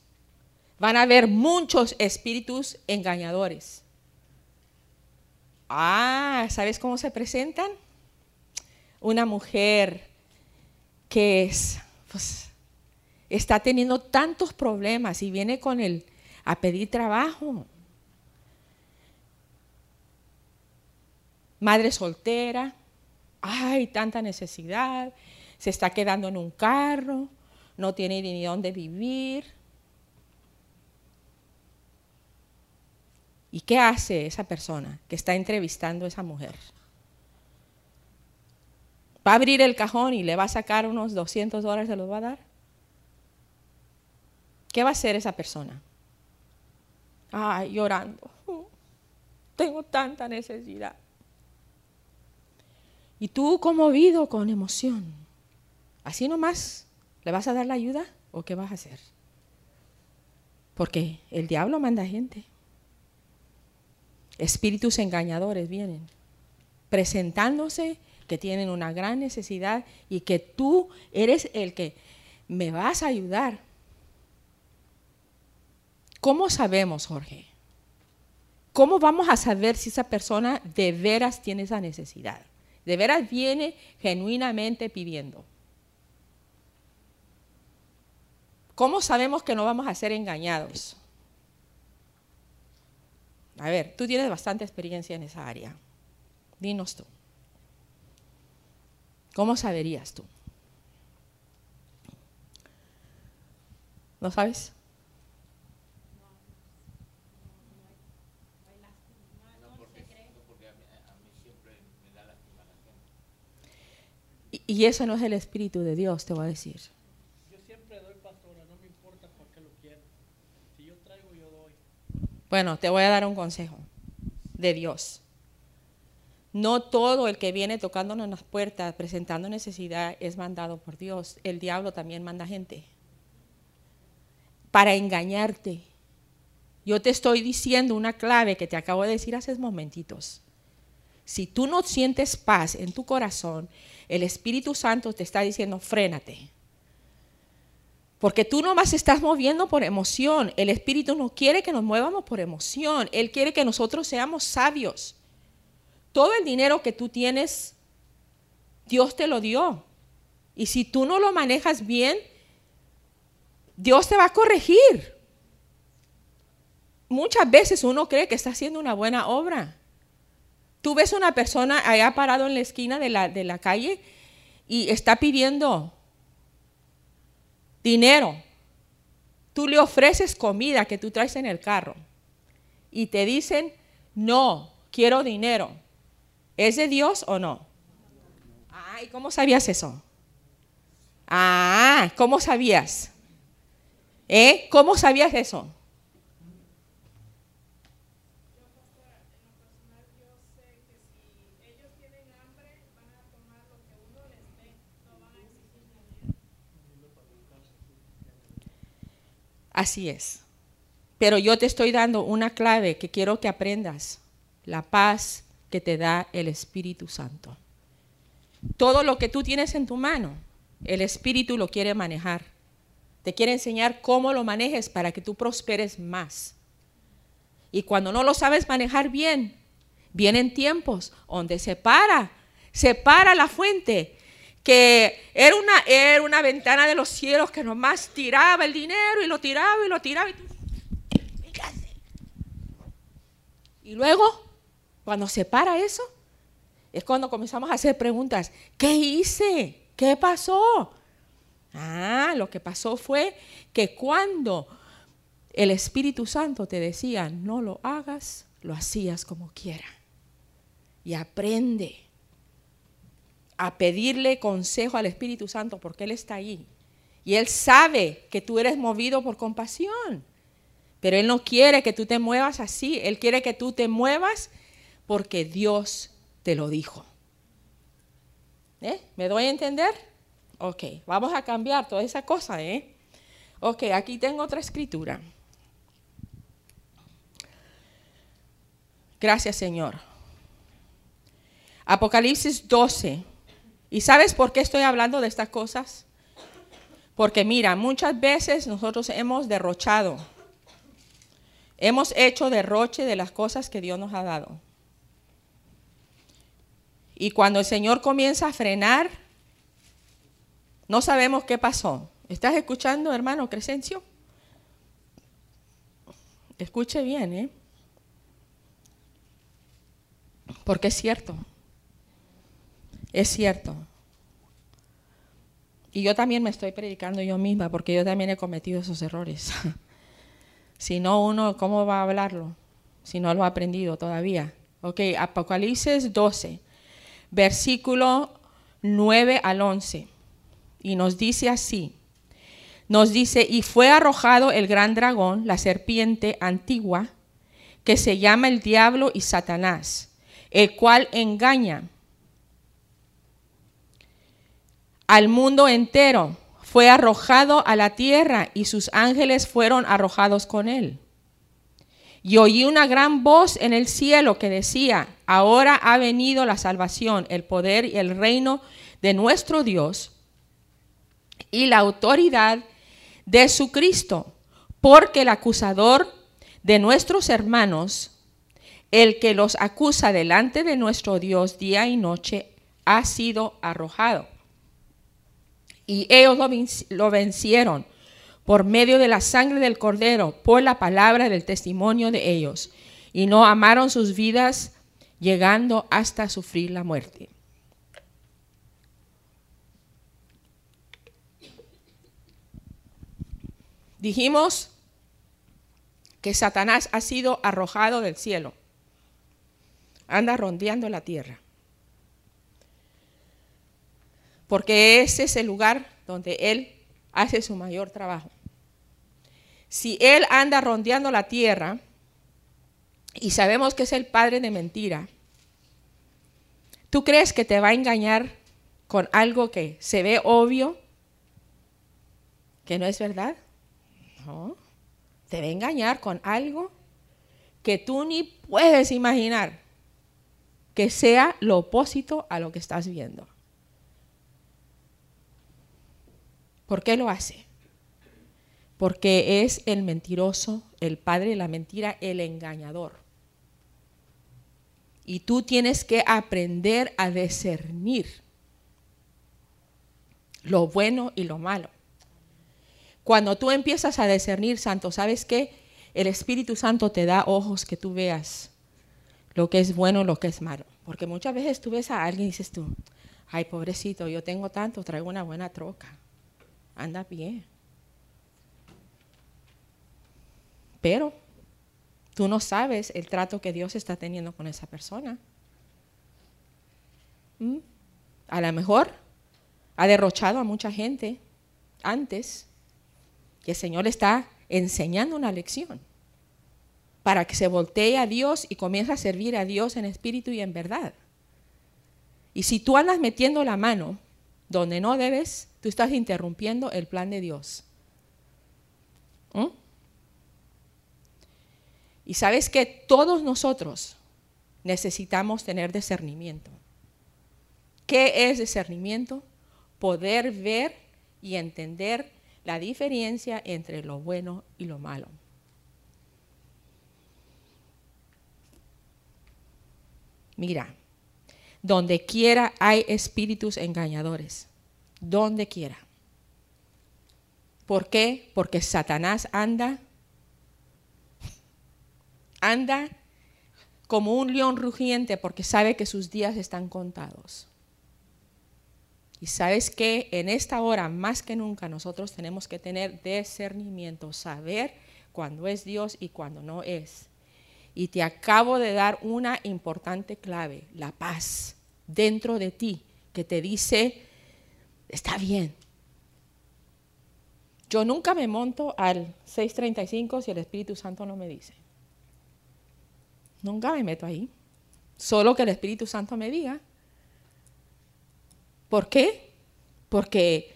van a haber muchos espíritus engañadores Ah, ¿sabes cómo se presentan? Una mujer que es, pues, está teniendo tantos problemas y viene con él a pedir trabajo. Madre soltera, hay tanta necesidad, se está quedando en un carro, no tiene ni dónde vivir ¿Y qué hace esa persona que está entrevistando a esa mujer? ¿Va a abrir el cajón y le va a sacar unos 200 dólares, se los va a dar? ¿Qué va a hacer esa persona? Ay, llorando. Tengo tanta necesidad. ¿Y tú cómo movido con emoción? ¿Así nomás le vas a dar la ayuda o qué vas a hacer? Porque el diablo manda gente. Espíritus engañadores vienen presentándose que tienen una gran necesidad y que tú eres el que me vas a ayudar. ¿Cómo sabemos, Jorge? ¿Cómo vamos a saber si esa persona de veras tiene esa necesidad? De veras viene genuinamente pidiendo. ¿Cómo sabemos que no vamos a ser engañados? A ver, tú tienes bastante experiencia en esa área. Dinos tú. ¿Cómo saberías tú? ¿No sabes? Y eso no es el Espíritu de Dios, te voy a decir. Yo siempre doy, pastora, no me importa por qué lo quiero. Si yo traigo, yo doy. Bueno, te voy a dar un consejo de Dios. No todo el que viene tocándonos las puertas, presentando necesidad, es mandado por Dios. El diablo también manda gente para engañarte. Yo te estoy diciendo una clave que te acabo de decir hace momentitos. Si tú no sientes paz en tu corazón, el Espíritu Santo te está diciendo, frénate. Porque tú no más estás moviendo por emoción. El Espíritu no quiere que nos muevamos por emoción. Él quiere que nosotros seamos sabios. Todo el dinero que tú tienes, Dios te lo dio. Y si tú no lo manejas bien, Dios te va a corregir. Muchas veces uno cree que está haciendo una buena obra. Tú ves una persona allá parado en la esquina de la, de la calle y está pidiendo dinero. Tú le ofreces comida que tú traes en el carro y te dicen, no, quiero dinero. ¿Es de Dios o no? Ay, ¿cómo sabías eso? Ah, ¿cómo sabías? ¿Eh? ¿Cómo sabías eso? Así es. Pero yo te estoy dando una clave que quiero que aprendas. La paz que te da el Espíritu Santo. Todo lo que tú tienes en tu mano, el Espíritu lo quiere manejar. Te quiere enseñar cómo lo manejes para que tú prosperes más. Y cuando no lo sabes manejar bien, vienen tiempos donde se para, se para la fuente que era una, era una ventana de los cielos que nomás tiraba el dinero y lo tiraba y lo tiraba. Y, y luego, cuando se para eso, es cuando comenzamos a hacer preguntas. ¿Qué hice? ¿Qué pasó? Ah, lo que pasó fue que cuando el Espíritu Santo te decía, no lo hagas, lo hacías como quiera. Y aprende a pedirle consejo al Espíritu Santo porque Él está ahí. Y Él sabe que tú eres movido por compasión. Pero Él no quiere que tú te muevas así. Él quiere que tú te muevas porque Dios te lo dijo. ¿Eh? ¿Me doy a entender? Ok, vamos a cambiar toda esa cosa, ¿eh? Ok, aquí tengo otra escritura. Gracias, Señor. Apocalipsis 12, ¿Y sabes por qué estoy hablando de estas cosas? Porque mira, muchas veces nosotros hemos derrochado, hemos hecho derroche de las cosas que Dios nos ha dado. Y cuando el Señor comienza a frenar, no sabemos qué pasó. ¿Estás escuchando, hermano Crescencio? Escuche bien, ¿eh? Porque es cierto. Es cierto. Y yo también me estoy predicando yo misma porque yo también he cometido esos errores. si no, uno, ¿cómo va a hablarlo? Si no lo ha aprendido todavía. Ok, Apocalipsis 12, versículo 9 al 11. Y nos dice así. Nos dice, y fue arrojado el gran dragón, la serpiente antigua, que se llama el diablo y Satanás, el cual engaña al mundo entero. Fue arrojado a la tierra y sus ángeles fueron arrojados con él. Y oí una gran voz en el cielo que decía, ahora ha venido la salvación, el poder y el reino de nuestro Dios y la autoridad de su Cristo, porque el acusador de nuestros hermanos, el que los acusa delante de nuestro Dios día y noche, ha sido arrojado. Y ellos lo vencieron por medio de la sangre del cordero, por la palabra del testimonio de ellos. y no amaron sus vidas llegando hasta sufrir la muerte. Dijimos que Satanás ha sido arrojado del cielo. Anda rondeando la tierra. Porque ese es el lugar donde él hace su mayor trabajo. Si él anda rondeando la tierra y sabemos que es el padre de mentira, ¿tú crees que te va a engañar con algo que se ve obvio, que no es verdad? No, te va a engañar con algo que tú ni puedes imaginar que sea lo opósito a lo que estás viendo. ¿Por qué lo hace? Porque es el mentiroso, el padre de la mentira, el engañador. Y tú tienes que aprender a discernir lo bueno y lo malo. Cuando tú empiezas a discernir, Santo, ¿sabes qué? El Espíritu Santo te da ojos que tú veas lo que es bueno, lo que es malo. Porque muchas veces tú ves a alguien y dices tú, ay, pobrecito, yo tengo tanto, traigo una buena troca anda bien. Pero tú no sabes el trato que Dios está teniendo con esa persona. ¿Mm? A lo mejor ha derrochado a mucha gente antes y el Señor está enseñando una lección para que se voltee a Dios y comience a servir a Dios en espíritu y en verdad. Y si tú andas metiendo la mano donde no debes, tú estás interrumpiendo el plan de Dios. ¿Mm? Y sabes que todos nosotros necesitamos tener discernimiento. ¿Qué es discernimiento? Poder ver y entender la diferencia entre lo bueno y lo malo. Mira, donde quiera hay espíritus engañadores. Donde quiera. ¿Por qué? Porque Satanás anda, anda como un león rugiente porque sabe que sus días están contados. Y sabes que en esta hora, más que nunca, nosotros tenemos que tener discernimiento, saber cuándo es Dios y cuándo no es. Y te acabo de dar una importante clave, la paz dentro de ti, que te dice, está bien. Yo nunca me monto al 635 si el Espíritu Santo no me dice. Nunca me meto ahí. Solo que el Espíritu Santo me diga. ¿Por qué? Porque,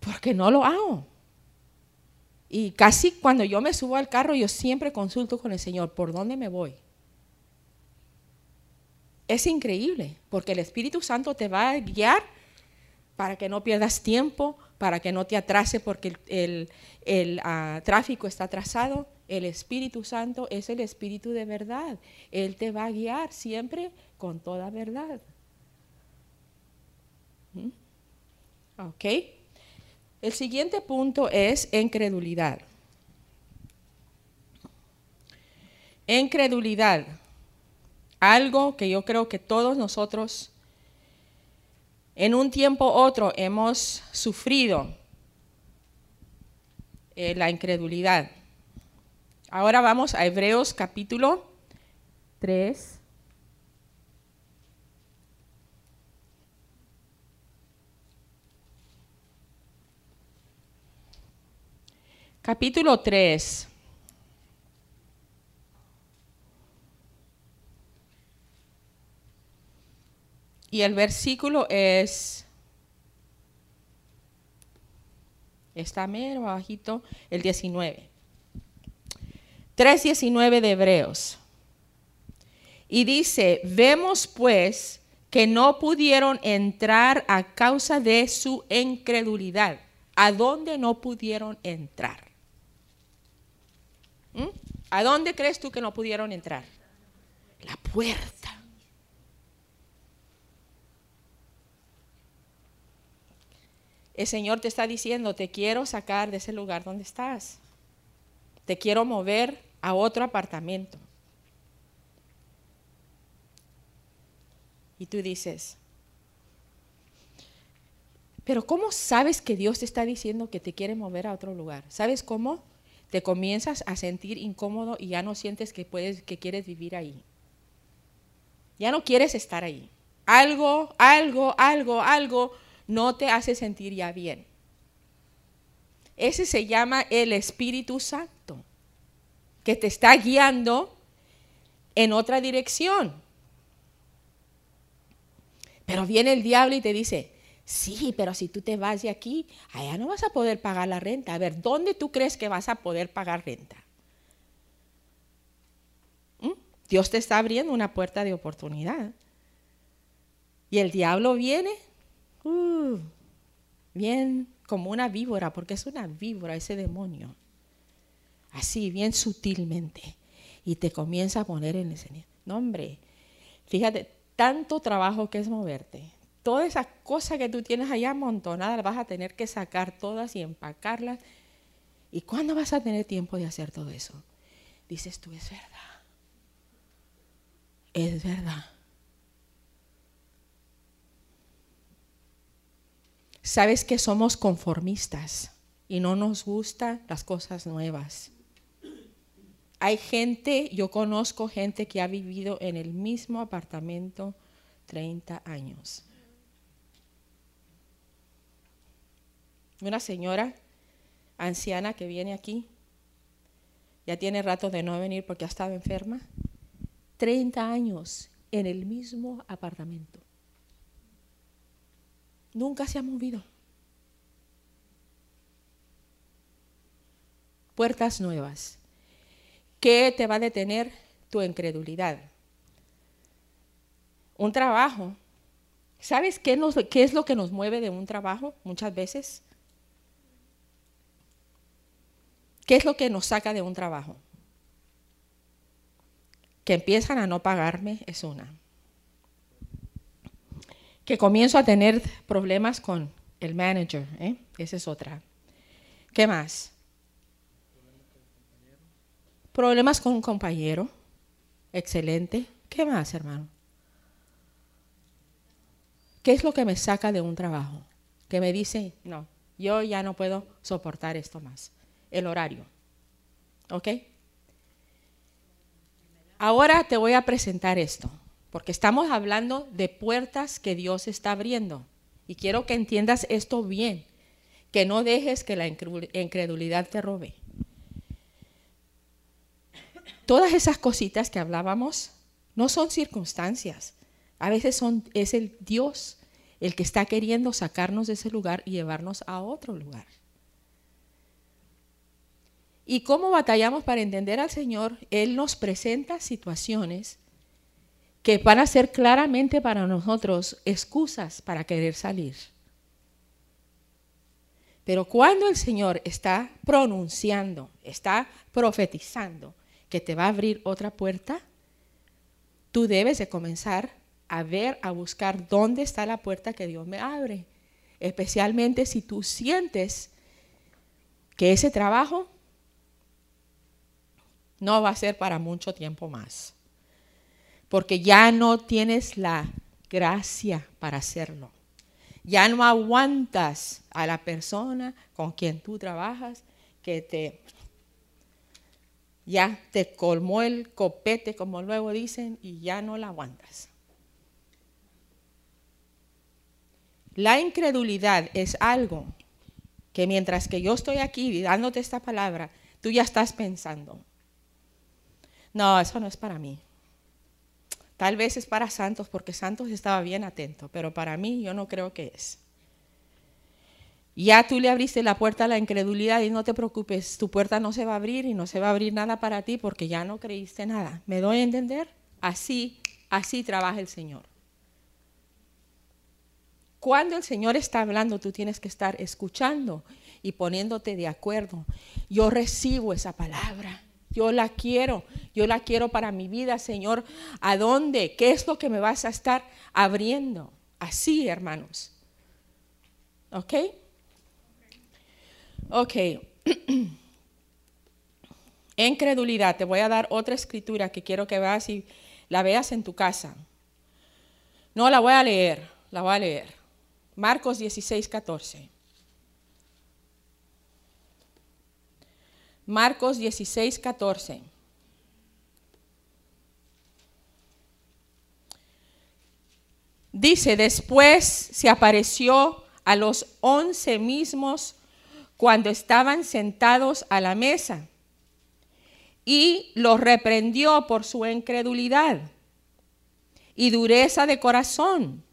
porque no lo hago. Y casi cuando yo me subo al carro, yo siempre consulto con el Señor, ¿por dónde me voy? Es increíble, porque el Espíritu Santo te va a guiar para que no pierdas tiempo, para que no te atrase porque el, ah, tráfico está atrasado. El Espíritu Santo es el Espíritu de verdad. Él te va a guiar siempre con toda verdad. ¿Mm? ¿Ok? El siguiente punto es incredulidad. Incredulidad. Algo que yo creo que todos nosotros en un tiempo u otro hemos sufrido eh, la incredulidad. Ahora vamos a Hebreos capítulo 3. Capítulo 3. Y el versículo es, está mero bajito, el 19. 3.19 de Hebreos. Y dice, vemos pues que no pudieron entrar a causa de su incredulidad. ¿A dónde no pudieron entrar? ¿Mm? ¿A dónde crees tú que no pudieron entrar? La puerta. El Señor te está diciendo, te quiero sacar de ese lugar donde estás. Te quiero mover a otro apartamento. Y tú dices, pero ¿cómo sabes que Dios te está diciendo que te quiere mover a otro lugar? ¿Sabes cómo? Te comienzas a sentir incómodo y ya no sientes que puedes que quieres vivir ahí. Ya no quieres estar ahí. Algo, algo, algo, algo no te hace sentir ya bien. Ese se llama el Espíritu Santo, que te está guiando en otra dirección. Pero viene el diablo y te dice, sí, pero si tú te vas de aquí, allá no vas a poder pagar la renta. A ver, ¿dónde tú crees que vas a poder pagar renta? ¿Mm? Dios te está abriendo una puerta de oportunidad. Y el diablo viene, uh, bien como una víbora, porque es una víbora ese demonio. Así, bien sutilmente. Y te comienza a poner en ese... No, hombre, fíjate, tanto trabajo que es moverte. Todas esas cosas que tú tienes allá amontonadas, las vas a tener que sacar todas y empacarlas. ¿Y cuándo vas a tener tiempo de hacer todo eso? Dices tú, es verdad. Es verdad. Sabes que somos conformistas y no nos gustan las cosas nuevas. Hay gente, yo conozco gente que ha vivido en el mismo apartamento 30 años. Una señora anciana que viene aquí, ya tiene rato de no venir porque ha estado enferma, 30 años en el mismo apartamento. Nunca se ha movido. Puertas nuevas. ¿Qué te va a detener? Tu incredulidad. Un trabajo. ¿Sabes qué, qué es lo que nos mueve de un trabajo muchas veces? ¿Qué es lo que nos saca de un trabajo? Que empiezan a no pagarme es una que comienzo a tener problemas con el manager. ¿eh? Esa es otra. ¿Qué más? Problemas con un compañero. Excelente. ¿Qué más, hermano? ¿Qué es lo que me saca de un trabajo? Que me dice, no, yo ya no puedo soportar esto más. El horario. ¿Ok? Ahora te voy a presentar esto porque estamos hablando de puertas que Dios está abriendo. Y quiero que entiendas esto bien, que no dejes que la incredulidad te robe. Todas esas cositas que hablábamos no son circunstancias, a veces es el Dios el que está queriendo sacarnos de ese lugar y llevarnos a otro lugar. ¿Y cómo batallamos para entender al Señor? Él nos presenta situaciones que van a ser claramente para nosotros excusas para querer salir. Pero cuando el Señor está pronunciando, está profetizando que te va a abrir otra puerta, tú debes de comenzar a ver, a buscar dónde está la puerta que Dios me abre. Especialmente si tú sientes que ese trabajo no va a ser para mucho tiempo más porque ya no tienes la gracia para hacerlo. Ya no aguantas a la persona con quien tú trabajas que te ya te colmó el copete, como luego dicen, y ya no la aguantas. La incredulidad es algo que mientras que yo estoy aquí dándote esta palabra, tú ya estás pensando, no, eso no es para mí. Tal vez es para Santos porque Santos estaba bien atento, pero para mí yo no creo que es. Ya tú le abriste la puerta a la incredulidad y no te preocupes, tu puerta no se va a abrir y no se va a abrir nada para ti porque ya no creíste nada. ¿Me doy a entender? Así, así trabaja el Señor. Cuando el Señor está hablando, tú tienes que estar escuchando y poniéndote de acuerdo. Yo recibo esa palabra. Yo la quiero, yo la quiero para mi vida, Señor. ¿A dónde? ¿Qué es lo que me vas a estar abriendo? Así, hermanos. ¿Ok? Ok. Incredulidad. Te voy a dar otra escritura que quiero que veas y la veas en tu casa. No la voy a leer, la voy a leer. Marcos 16, 14. Marcos 16, 14. Dice, después se apareció a los once mismos cuando estaban sentados a la mesa y los reprendió por su incredulidad y dureza de corazón,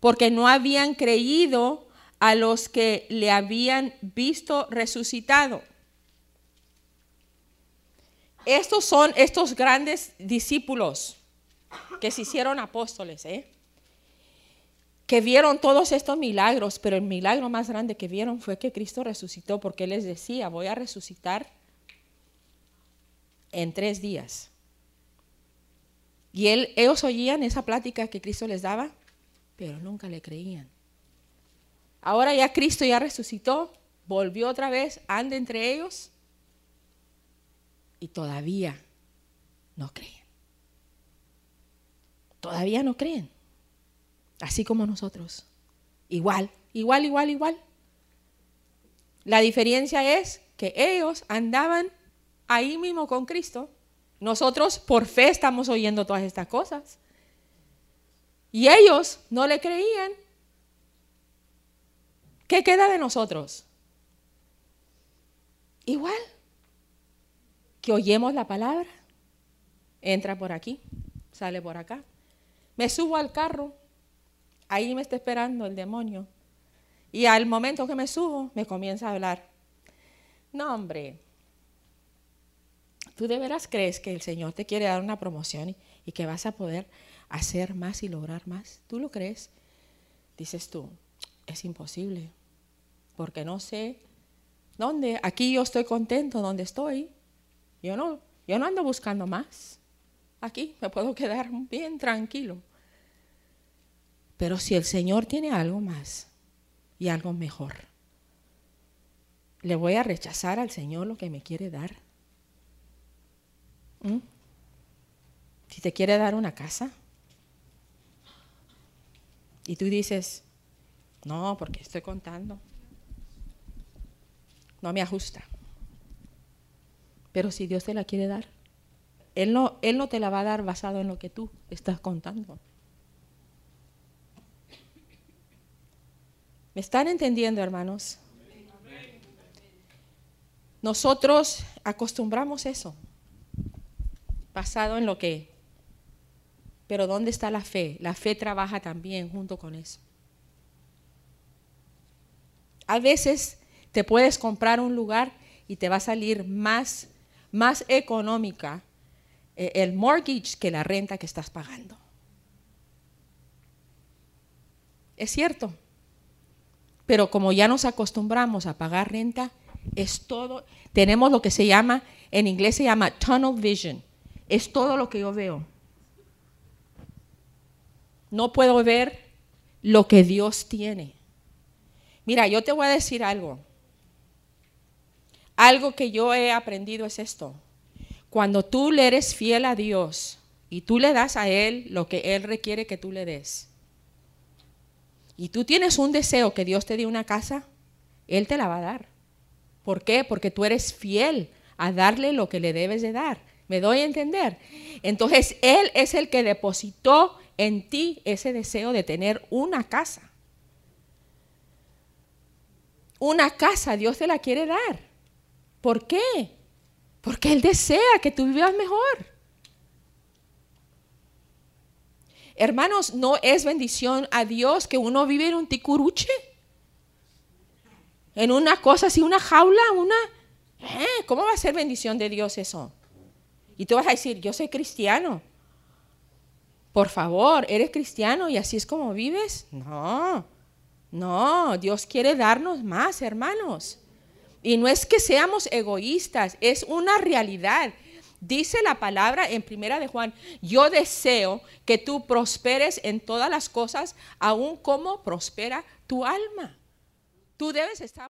porque no habían creído a los que le habían visto resucitado. Estos son estos grandes discípulos que se hicieron apóstoles, ¿eh? que vieron todos estos milagros, pero el milagro más grande que vieron fue que Cristo resucitó, porque Él les decía, voy a resucitar en tres días. Y él, ellos oían esa plática que Cristo les daba, pero nunca le creían. Ahora ya Cristo ya resucitó, volvió otra vez, anda entre ellos y todavía no creen. Todavía no creen. Así como nosotros. Igual, igual, igual, igual. La diferencia es que ellos andaban ahí mismo con Cristo. Nosotros por fe estamos oyendo todas estas cosas. Y ellos no le creían. ¿Qué queda de nosotros? Igual que oyemos la palabra, entra por aquí, sale por acá. Me subo al carro, Ahí me está esperando el demonio. Y al momento que me subo, me comienza a hablar. No, hombre, tú de veras crees que el Señor te quiere dar una promoción y, que vas a poder hacer más y lograr más. ¿Tú lo crees? Dices tú, es imposible, porque no sé dónde. Aquí yo estoy contento donde estoy. Yo no, yo no ando buscando más. Aquí me puedo quedar bien tranquilo. Pero si el Señor tiene algo más y algo mejor, ¿le voy a rechazar al Señor lo que me quiere dar? ¿Mm? Si te quiere dar una casa y tú dices, no, porque estoy contando, no me ajusta. Pero si Dios te la quiere dar, Él no, Él no te la va a dar basado en lo que tú estás contando. ¿Me están entendiendo, hermanos? Nosotros acostumbramos eso, basado en lo que. Pero ¿dónde está la fe? La fe trabaja también junto con eso. A veces te puedes comprar un lugar y te va a salir más, más económica eh, el mortgage que la renta que estás pagando. Es cierto. Pero como ya nos acostumbramos a pagar renta, es todo, tenemos lo que se llama, en inglés se llama tunnel vision, es todo lo que yo veo. No puedo ver lo que Dios tiene. Mira, yo te voy a decir algo. Algo que yo he aprendido es esto. Cuando tú le eres fiel a Dios y tú le das a Él lo que Él requiere que tú le des, y tú tienes un deseo que Dios te dé una casa, Él te la va a dar. ¿Por qué? Porque tú eres fiel a darle lo que le debes de dar. ¿Me doy a entender? Entonces, Él es el que depositó en ti ese deseo de tener una casa. Una casa Dios te la quiere dar. ¿Por qué? Porque Él desea que tú vivas mejor. Hermanos, ¿no es bendición a Dios que uno vive en un ticuruche? En una cosa así, una jaula, una... ¿Eh? ¿Cómo va a ser bendición de Dios eso? Y tú vas a decir, yo soy cristiano. Por favor, ¿eres cristiano y así es como vives? No, no, Dios quiere darnos más, hermanos. Y no es que seamos egoístas, es una realidad. Dice la palabra en primera de Juan, yo deseo que tú prosperes en todas las cosas, aun como prospera tu alma. Tú debes estar